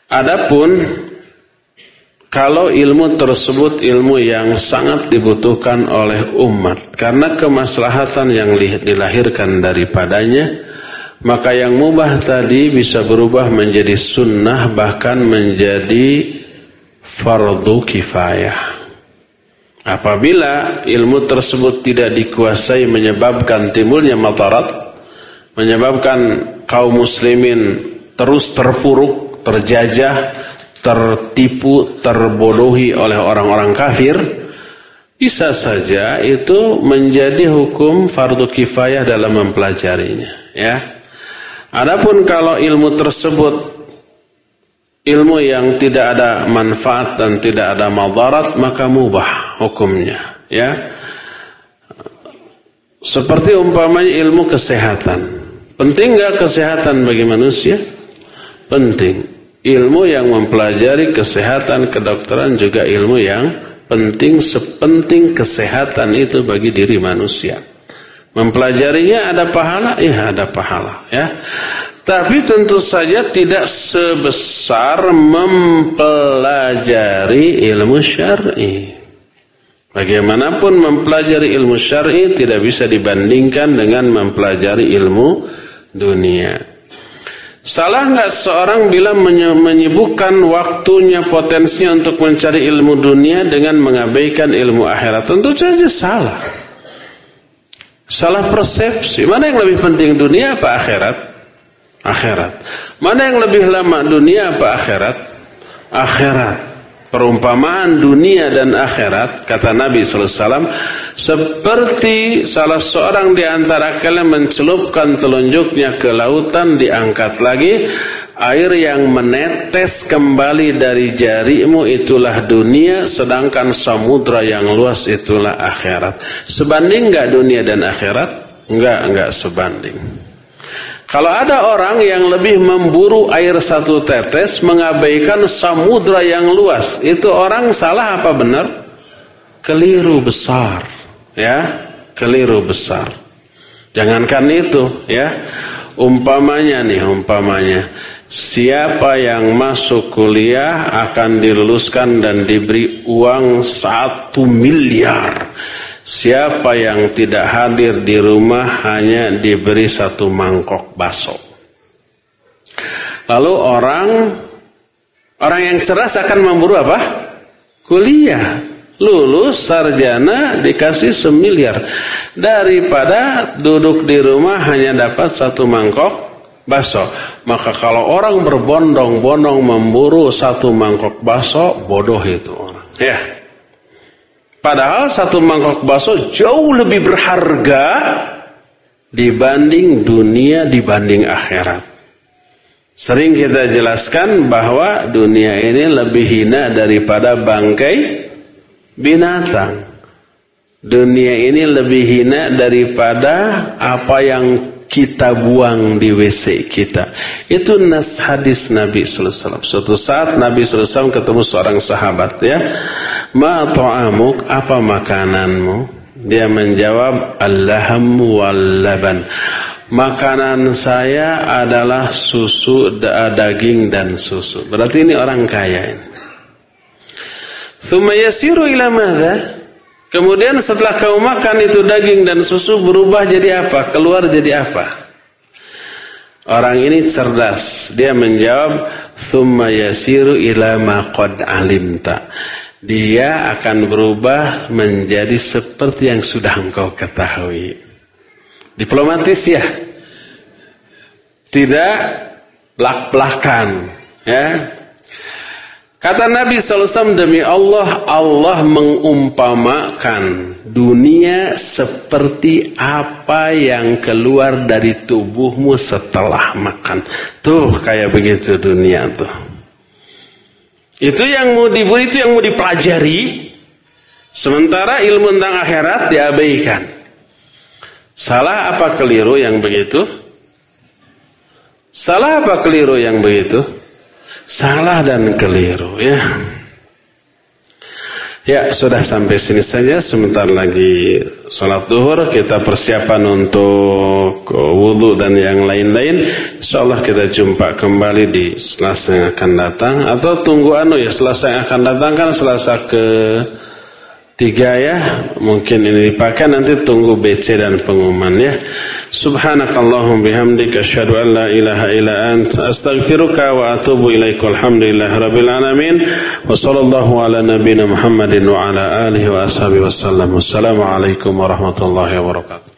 Adapun kalau ilmu tersebut ilmu yang sangat dibutuhkan oleh umat karena kemaslahatan yang dilahirkan daripadanya, maka yang mubah tadi bisa berubah menjadi sunnah bahkan menjadi fardu kifayah. Apabila ilmu tersebut tidak dikuasai menyebabkan timbulnya matarat, menyebabkan kaum muslimin terus terpuruk, terjajah, tertipu, terbodohi oleh orang-orang kafir, bisa saja itu menjadi hukum fardu kifayah dalam mempelajarinya, ya. Adapun kalau ilmu tersebut ilmu yang tidak ada manfaat dan tidak ada madarat maka mubah hukumnya, ya. Seperti umpamanya ilmu kesehatan. Penting nggak kesehatan bagi manusia? Penting ilmu yang mempelajari kesehatan kedokteran juga ilmu yang penting sepenting kesehatan itu bagi diri manusia. Mempelajarinya ada pahala, iya ada pahala, ya. Tapi tentu saja tidak sebesar mempelajari ilmu syar'i. Bagaimanapun mempelajari ilmu syar'i tidak bisa dibandingkan dengan mempelajari ilmu dunia. Salah nggak seorang bila menyibukkan waktunya potensinya untuk mencari ilmu dunia dengan mengabaikan ilmu akhirat? Tentu saja salah. Salah persepsi. Mana yang lebih penting dunia apa akhirat? Akhirat. Mana yang lebih lama dunia apa akhirat? Akhirat perumpamaan dunia dan akhirat kata Nabi SAW seperti salah seorang di antara kalian mencelupkan telunjuknya ke lautan diangkat lagi air yang menetes kembali dari jarimu itulah dunia sedangkan samudra yang luas itulah akhirat. Sebanding enggak dunia dan akhirat? Enggak enggak sebanding. Kalau ada orang yang lebih memburu air satu tetes, mengabaikan samudra yang luas, itu orang salah apa benar? Keliru besar, ya, keliru besar. Jangankan itu, ya, umpamanya nih, umpamanya, siapa yang masuk kuliah akan diluluskan dan diberi uang satu miliar. Siapa yang tidak hadir di rumah hanya diberi satu mangkok bakso. Lalu orang orang yang cerdas akan memburu apa? Kuliah. Lulus sarjana dikasih semiliar daripada duduk di rumah hanya dapat satu mangkok bakso. Maka kalau orang berbondong-bondong memburu satu mangkok bakso, bodoh itu orang. Ya. Padahal satu mangkok bakso jauh lebih berharga dibanding dunia, dibanding akhirat. Sering kita jelaskan bahwa dunia ini lebih hina daripada bangkai binatang. Dunia ini lebih hina daripada apa yang kita buang di WC kita. Itu nas hadis Nabi sallallahu alaihi wasallam. Suatu saat Nabi sallallahu ketemu seorang sahabat ya. Ma ta'amuk, apa makananmu? Dia menjawab, Allaham wal laban. Makanan saya adalah susu, daging dan susu. Berarti ini orang kaya. Thumma yasiru ila madha? Kemudian setelah kau makan itu daging dan susu berubah jadi apa? Keluar jadi apa? Orang ini cerdas. Dia menjawab, "Tsumma yasiru ila ma qad alimta." dia akan berubah menjadi seperti yang sudah engkau ketahui. Diplomatis ya. Tidak belak-belakan, ya. Kata Nabi SAW demi Allah, Allah mengumpamakan dunia seperti apa yang keluar dari tubuhmu setelah makan. Tuh kayak begitu dunia tuh. Itu yang mau diberi, itu yang mau dipelajari. Sementara ilmu tentang akhirat diabaikan. Salah apa keliru yang begitu? Salah apa keliru yang begitu? Salah dan keliru ya. Ya sudah sampai sini saja. Sebentar lagi sholat duhur. Kita persiapan untuk wudhu dan yang lain-lain. Insyaallah kita jumpa kembali di selasa yang akan datang. Atau tunggu anu ya selasa yang akan datang kan selasa ke tiga ya mungkin ini dipakai nanti tunggu BC dan pengumuman ya. Subhanakallahum bihamdika asyhadu an la ilaha illa anta astaghfiruka wa atubu ilaika alhamdulillah rabbil alamin. Wa sallallahu ala nabiyyina muhammadin wa ala alihi wa ashabihi wasallam assalamu alaikum warahmatullahi wabarakatuh